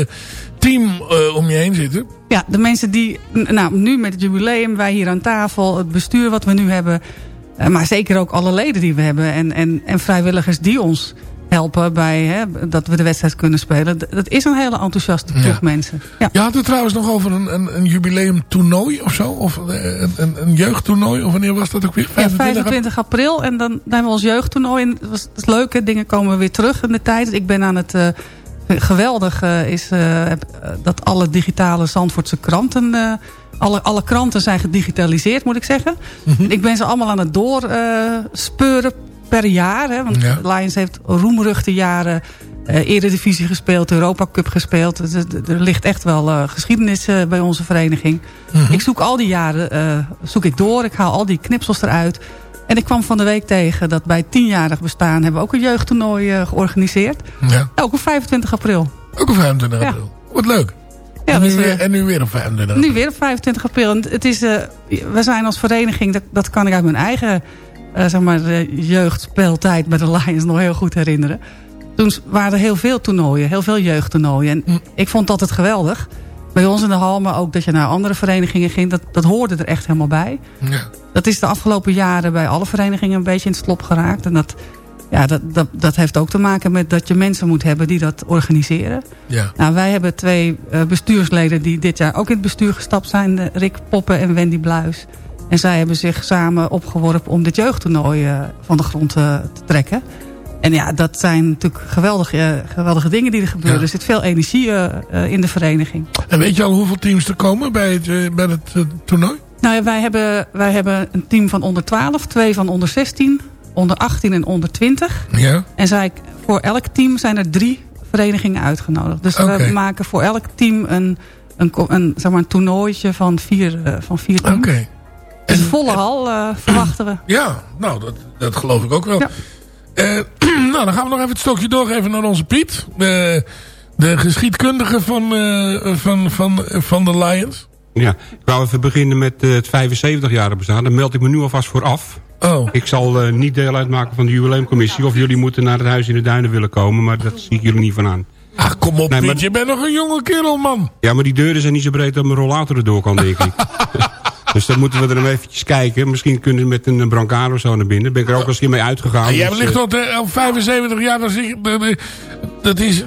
[SPEAKER 4] team eh, om je heen zitten.
[SPEAKER 7] ja, de mensen die... Nou, nu met het jubileum, wij hier aan tafel. Het bestuur wat we nu hebben. maar zeker ook alle leden die we hebben. En, en, en vrijwilligers die ons helpen bij hè, dat we de wedstrijd kunnen spelen. Dat is een hele enthousiaste groep
[SPEAKER 4] Ja.
[SPEAKER 7] mensen. Ja.
[SPEAKER 4] Je had het trouwens nog over een, een, een jubileumtoernooi of zo? Of eh, een, een, een jeugdtoernooi? Of wanneer was dat ook weer?
[SPEAKER 7] Ja,
[SPEAKER 4] 25
[SPEAKER 7] 25 april. En dan, dan hebben we ons jeugdtoernooi. En dat, was, dat is leuk, hè. dingen komen weer terug in de tijd. Ik ben aan het... eh, geweldig eh, is dat alle digitale Zandvoortse kranten... alle, alle kranten zijn gedigitaliseerd, moet ik zeggen. Ik ben ze allemaal aan het doorspeuren per jaar. Hè, want
[SPEAKER 4] Ja.
[SPEAKER 7] Lions heeft roemruchte jaren... eh Eredivisie gespeeld, Europa Cup gespeeld. Er, er ligt echt wel eh, geschiedenis eh, bij onze vereniging. Ik zoek al die jaren zoek ik door. Ik haal al die knipsels eruit. En ik kwam van de week tegen dat bij tienjarig bestaan... hebben we ook een jeugdtoernooi georganiseerd.
[SPEAKER 4] Ja.
[SPEAKER 7] Ook op 25 april.
[SPEAKER 4] Ook op 25
[SPEAKER 7] Ja.
[SPEAKER 4] april. Wat leuk.
[SPEAKER 7] Ja,
[SPEAKER 4] en, nu
[SPEAKER 7] dus,
[SPEAKER 4] weer, en nu weer op 25
[SPEAKER 7] Nu weer op 25 april. En het is, we zijn als vereniging, dat, dat kan ik uit mijn eigen zeg maar, eh, jeugdspeeltijd bij de Lions nog heel goed herinneren. Toen waren er heel veel toernooien, heel veel jeugdtoernooien. En ik vond dat het geweldig. Bij ons in de hal, maar ook dat je naar andere verenigingen ging. Dat, dat hoorde er echt helemaal bij.
[SPEAKER 4] Ja.
[SPEAKER 7] Dat is de afgelopen jaren bij alle verenigingen een beetje in het slop geraakt. En dat, ja, dat, dat, dat heeft ook te maken met dat je mensen moet hebben die dat organiseren.
[SPEAKER 4] Ja.
[SPEAKER 7] Nou, wij hebben twee eh, bestuursleden die dit jaar ook in het bestuur gestapt zijn. eh, Rick Poppen en Wendy Bluis. En zij hebben zich samen opgeworpen om dit jeugdtoernooi eh, van de grond eh, te trekken. En ja, dat zijn natuurlijk geweldige, eh, geweldige dingen die er gebeuren.
[SPEAKER 4] Ja.
[SPEAKER 7] Er zit veel energie in de vereniging.
[SPEAKER 4] En weet je al hoeveel teams er komen bij het, bij het toernooi?
[SPEAKER 7] Nou ja, wij hebben, wij hebben een team van onder 12, twee van onder 16, onder 18 en onder 20.
[SPEAKER 4] Ja.
[SPEAKER 7] En zij, voor elk team zijn er drie verenigingen uitgenodigd. Dus we maken voor elk team een, een, een, zeg maar een toernooitje van vier, van vier teams.
[SPEAKER 4] Oké.
[SPEAKER 7] Dus een volle hal eh, verwachten we.
[SPEAKER 4] Ja, nou, dat, dat geloof ik ook wel.
[SPEAKER 7] Ja.
[SPEAKER 4] Eh, *clears throat* nou, dan gaan we nog even het stokje doorgeven naar onze Piet. Eh, de geschiedkundige van, eh, van, van, van de Lions.
[SPEAKER 5] Ja, ik wou even beginnen met het 75-jarige bestaan. Daar meld ik me nu alvast voor af.
[SPEAKER 4] Oh.
[SPEAKER 5] Ik zal niet deel uitmaken van de jubileumcommissie... of jullie moeten naar het huis in de duinen willen komen... maar dat zie ik jullie niet van aan.
[SPEAKER 4] Ach, kom op
[SPEAKER 5] Nee,
[SPEAKER 4] Piet,
[SPEAKER 5] maar-
[SPEAKER 4] je bent nog een jonge kerel, man.
[SPEAKER 5] Ja, maar die deuren zijn niet zo breed dat mijn rollator erdoor kan, denk ik. *laughs* dus dan moeten we er nog eventjes kijken. Misschien kunnen ze met een brancard of zo naar binnen. Ben ik er ook al eens mee uitgegaan.
[SPEAKER 4] jij
[SPEAKER 5] dus,
[SPEAKER 4] ligt
[SPEAKER 5] eh,
[SPEAKER 4] op 75 jaar, dan zie ik... Dat, is...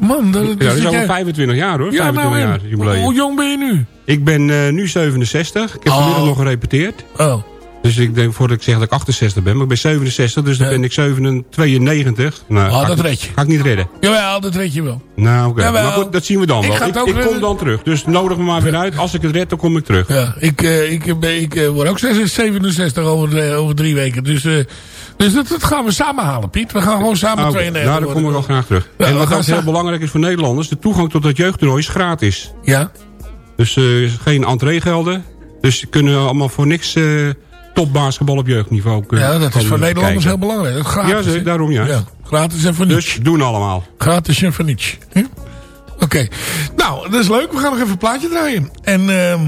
[SPEAKER 4] Man, dat,
[SPEAKER 5] Ja, dat is al 25 jaar hoor.
[SPEAKER 4] Ja,
[SPEAKER 5] 25
[SPEAKER 4] nou,
[SPEAKER 5] jaar
[SPEAKER 4] hoe jong ben je nu?
[SPEAKER 5] Ik ben eh, nu 67. Ik heb
[SPEAKER 4] Oh.
[SPEAKER 5] vanmiddag nog gerepeteerd.
[SPEAKER 4] Oh.
[SPEAKER 5] Dus ik denk, voordat ik zeg dat ik 68 ben, maar ik ben 67, dus dan ben ik 97, 92. Nou,
[SPEAKER 4] Oh, dat
[SPEAKER 5] ik-
[SPEAKER 4] red je.
[SPEAKER 5] Ga ik niet redden.
[SPEAKER 4] Jawel, dat weet je wel.
[SPEAKER 5] Nou, oké. Maar goed, dat zien we dan
[SPEAKER 4] Ik
[SPEAKER 5] wel.
[SPEAKER 4] ga
[SPEAKER 5] Ik,
[SPEAKER 4] het ook
[SPEAKER 5] ik kom dan terug. Dus nodig me maar weer uit. Als ik het red, dan kom ik terug.
[SPEAKER 4] Ja, ik, eh, ik, ben, ik eh, word ook 67 over, eh, over drie weken. Dus, eh, dus dat, dat gaan we samen halen, Piet. We gaan gewoon samen
[SPEAKER 5] Ah, oké.
[SPEAKER 4] 92
[SPEAKER 5] Nou, daar kom ik wel graag terug.
[SPEAKER 4] Ja,
[SPEAKER 5] en wat ook heel belangrijk is voor Nederlanders, de toegang tot dat jeugdtoernooi is gratis.
[SPEAKER 4] Ja.
[SPEAKER 5] Dus eh, geen entreegelden. Dus ze kunnen allemaal voor niks eh topbasketbal op jeugdniveau kunnen
[SPEAKER 4] Ja, dat is voor Nederlanders heel belangrijk. Gratis,
[SPEAKER 5] Ja, zeker,
[SPEAKER 4] hè?
[SPEAKER 5] daarom ja.
[SPEAKER 4] Ja, gratis en voor niets.
[SPEAKER 5] Dus doen allemaal.
[SPEAKER 4] Gratis en voor niets. Oké. Nou, dat is leuk. We gaan nog even een plaatje draaien. En ehm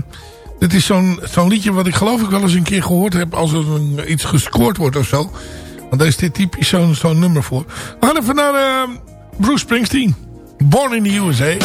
[SPEAKER 4] dit is zo'n zo'n liedje wat ik geloof ik wel eens een keer gehoord heb... als er een, iets gescoord wordt of zo. Want daar is dit typisch zo'n zo'n nummer voor. We gaan even naar ehm, Bruce Springsteen. Born in the USA.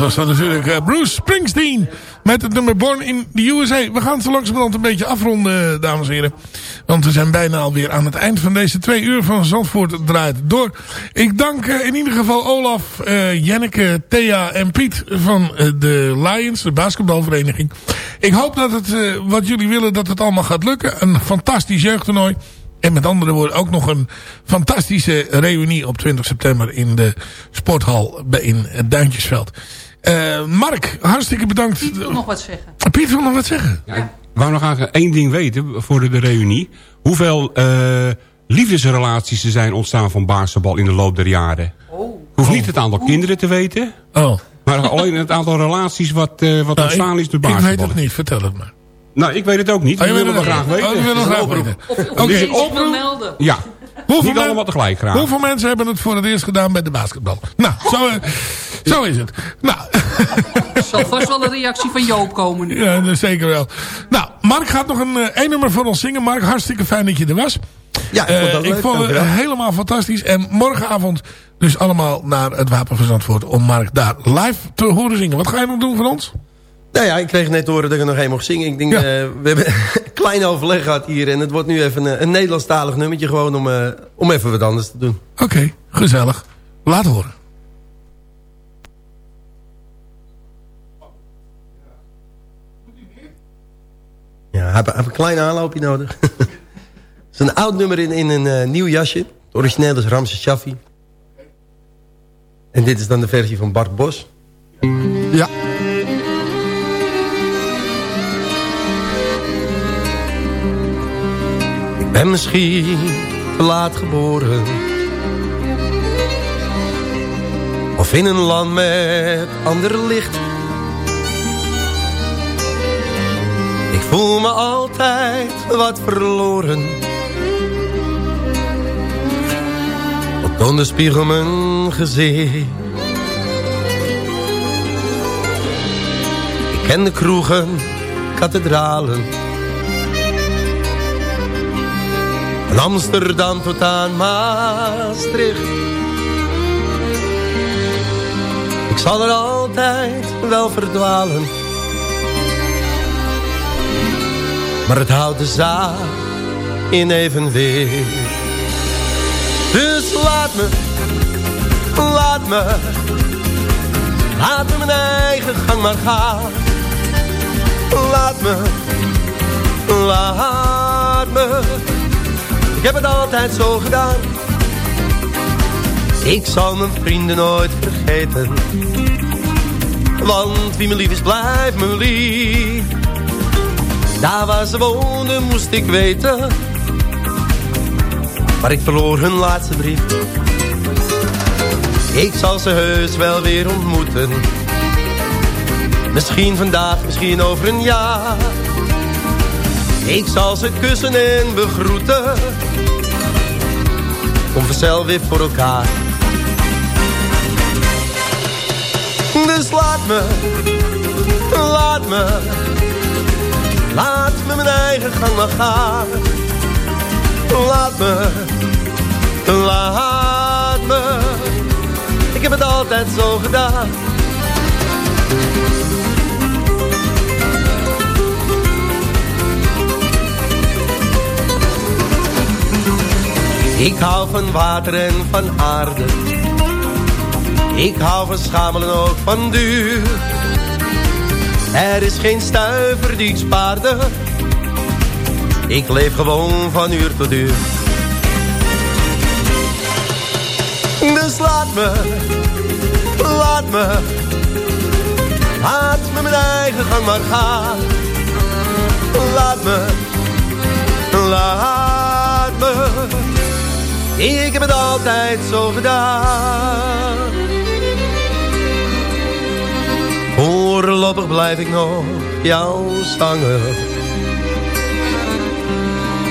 [SPEAKER 4] Was dan natuurlijk eh, Bruce Springsteen met het nummer Born in the USA. We gaan zo langzamerhand een beetje afronden, dames en heren. Want we zijn bijna alweer aan het eind van deze twee uur van Zandvoort draait door. Ik dank uh, in ieder geval Olaf, uh, Thea en Piet van de Lions, de basketbalvereniging. Ik hoop dat het, wat jullie willen, dat het allemaal gaat lukken. Een fantastisch jeugdtoernooi. En met andere woorden ook nog een fantastische reunie op 20 september in de sporthal in het Duintjesveld. Uh, Mark, hartstikke bedankt.
[SPEAKER 11] Piet wil nog wat zeggen.
[SPEAKER 4] Piet wil nog wat zeggen.
[SPEAKER 5] Ja, ik wou nog graag één ding weten voor de, de reunie. Hoeveel uh, liefdesrelaties er zijn ontstaan van basketbal in de loop der jaren? Oh. Ik hoef niet het aantal kinderen te weten.
[SPEAKER 4] Oh.
[SPEAKER 5] Maar alleen het aantal relaties wat, uh, wat nou, ontstaan is door basketbal.
[SPEAKER 4] Ik weet het niet, vertel het maar.
[SPEAKER 5] Nou, ik weet het ook niet. Oh,
[SPEAKER 4] we
[SPEAKER 5] willen het graag weten.
[SPEAKER 4] Oh, we willen graag weten.
[SPEAKER 11] Dus oproep. melden.
[SPEAKER 5] Ja. Hoeveel niet allemaal tegelijk graag.
[SPEAKER 4] Hoeveel mensen hebben het voor het eerst gedaan bij de basketbal? Nou, zo, zo is het. Nou.
[SPEAKER 11] Er zal vast wel een reactie van Joop komen nu.
[SPEAKER 4] Ja, zeker wel. Nou, Mark gaat nog een één nummer voor ons zingen. Mark, hartstikke fijn dat je er was.
[SPEAKER 10] Ja, ik vond, dat
[SPEAKER 4] uh, ik vond het helemaal fantastisch. En morgenavond dus allemaal naar het Wapenverzandvoort om Mark daar live te horen zingen. Wat ga je nog doen voor ons?
[SPEAKER 10] Nou ja, ik kreeg net te horen dat ik er nog één mocht zingen. Ik denk, ja. uh, we hebben *laughs* een klein overleg gehad hier. En het wordt nu even een, een Nederlandstalig nummertje gewoon om, uh, om even wat anders te doen.
[SPEAKER 4] Oké, okay, gezellig. Laat horen.
[SPEAKER 10] Ja, hij heeft een klein aanloopje nodig. Het is een oud nummer in, in een uh, nieuw jasje. Het origineel is Ramses Shaffi. En dit is dan de versie van Bart Bos.
[SPEAKER 4] Ja.
[SPEAKER 10] Ben misschien te laat geboren. Of in een land met ander licht. Ik voel me altijd wat verloren. Op de spiegel mijn gezicht. Ik ken de kroegen, kathedralen Van Amsterdam tot aan Maastricht. Ik zal er altijd wel verdwalen. Maar het houdt de zaak in evenwicht. Dus laat me, laat me, laat me mijn eigen gang maar gaan. Laat me, laat me ik heb het altijd zo gedaan. Ik zal mijn vrienden nooit vergeten. Want wie me lief is, blijft me lief. Daar waar ze woonden moest ik weten. Maar ik verloor hun laatste brief. Ik zal ze heus wel weer ontmoeten. Misschien vandaag, misschien over een jaar. Ik zal ze kussen en begroeten. Kom vanzelf weer voor elkaar. Dus laat me, laat me, laat me mijn eigen gang maar gaan. Laat me, laat me, ik heb het altijd zo gedaan. Ik hou van water en van aarde. Ik hou van schamel en ook van duur. Er is geen stuiver die ik spaarde. Ik leef gewoon van uur tot uur. Dus laat me, laat me, laat me mijn eigen gang maar gaan. Laat me, laat me ik heb het altijd zo gedaan. Voorlopig blijf ik nog jouw zanger.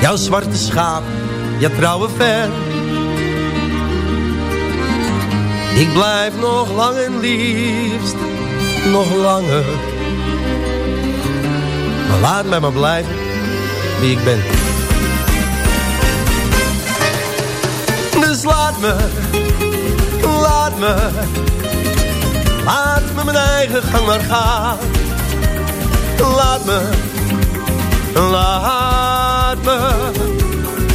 [SPEAKER 10] Jouw zwarte schaap, jouw trouwe fan. Ik blijf nog lang en liefst, nog langer. Maar laat mij maar blijven wie ik ben. Dus laat me, laat me, Laat me mijn eigen gang maar gaan. Laat me, laat me.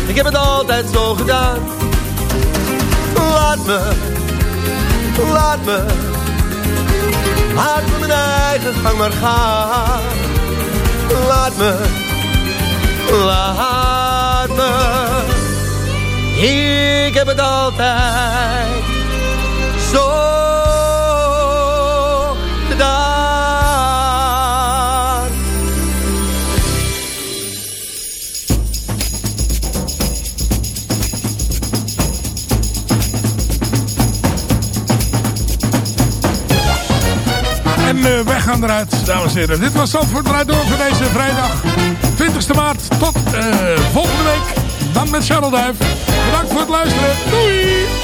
[SPEAKER 10] Ik heb het altijd zo gedaan. Laat me, laat me. Laat me mijn eigen gang maar gaan. Laat me, laat me. Ik heb het altijd zo gedaan.
[SPEAKER 4] En uh, gaan eruit, dames en heren. Dit was Zandvoort Draait Door voor deze vrijdag 20 maart. Tot uh, volgende week. Dan met Charles Duif. Bedankt voor het luisteren. Doei!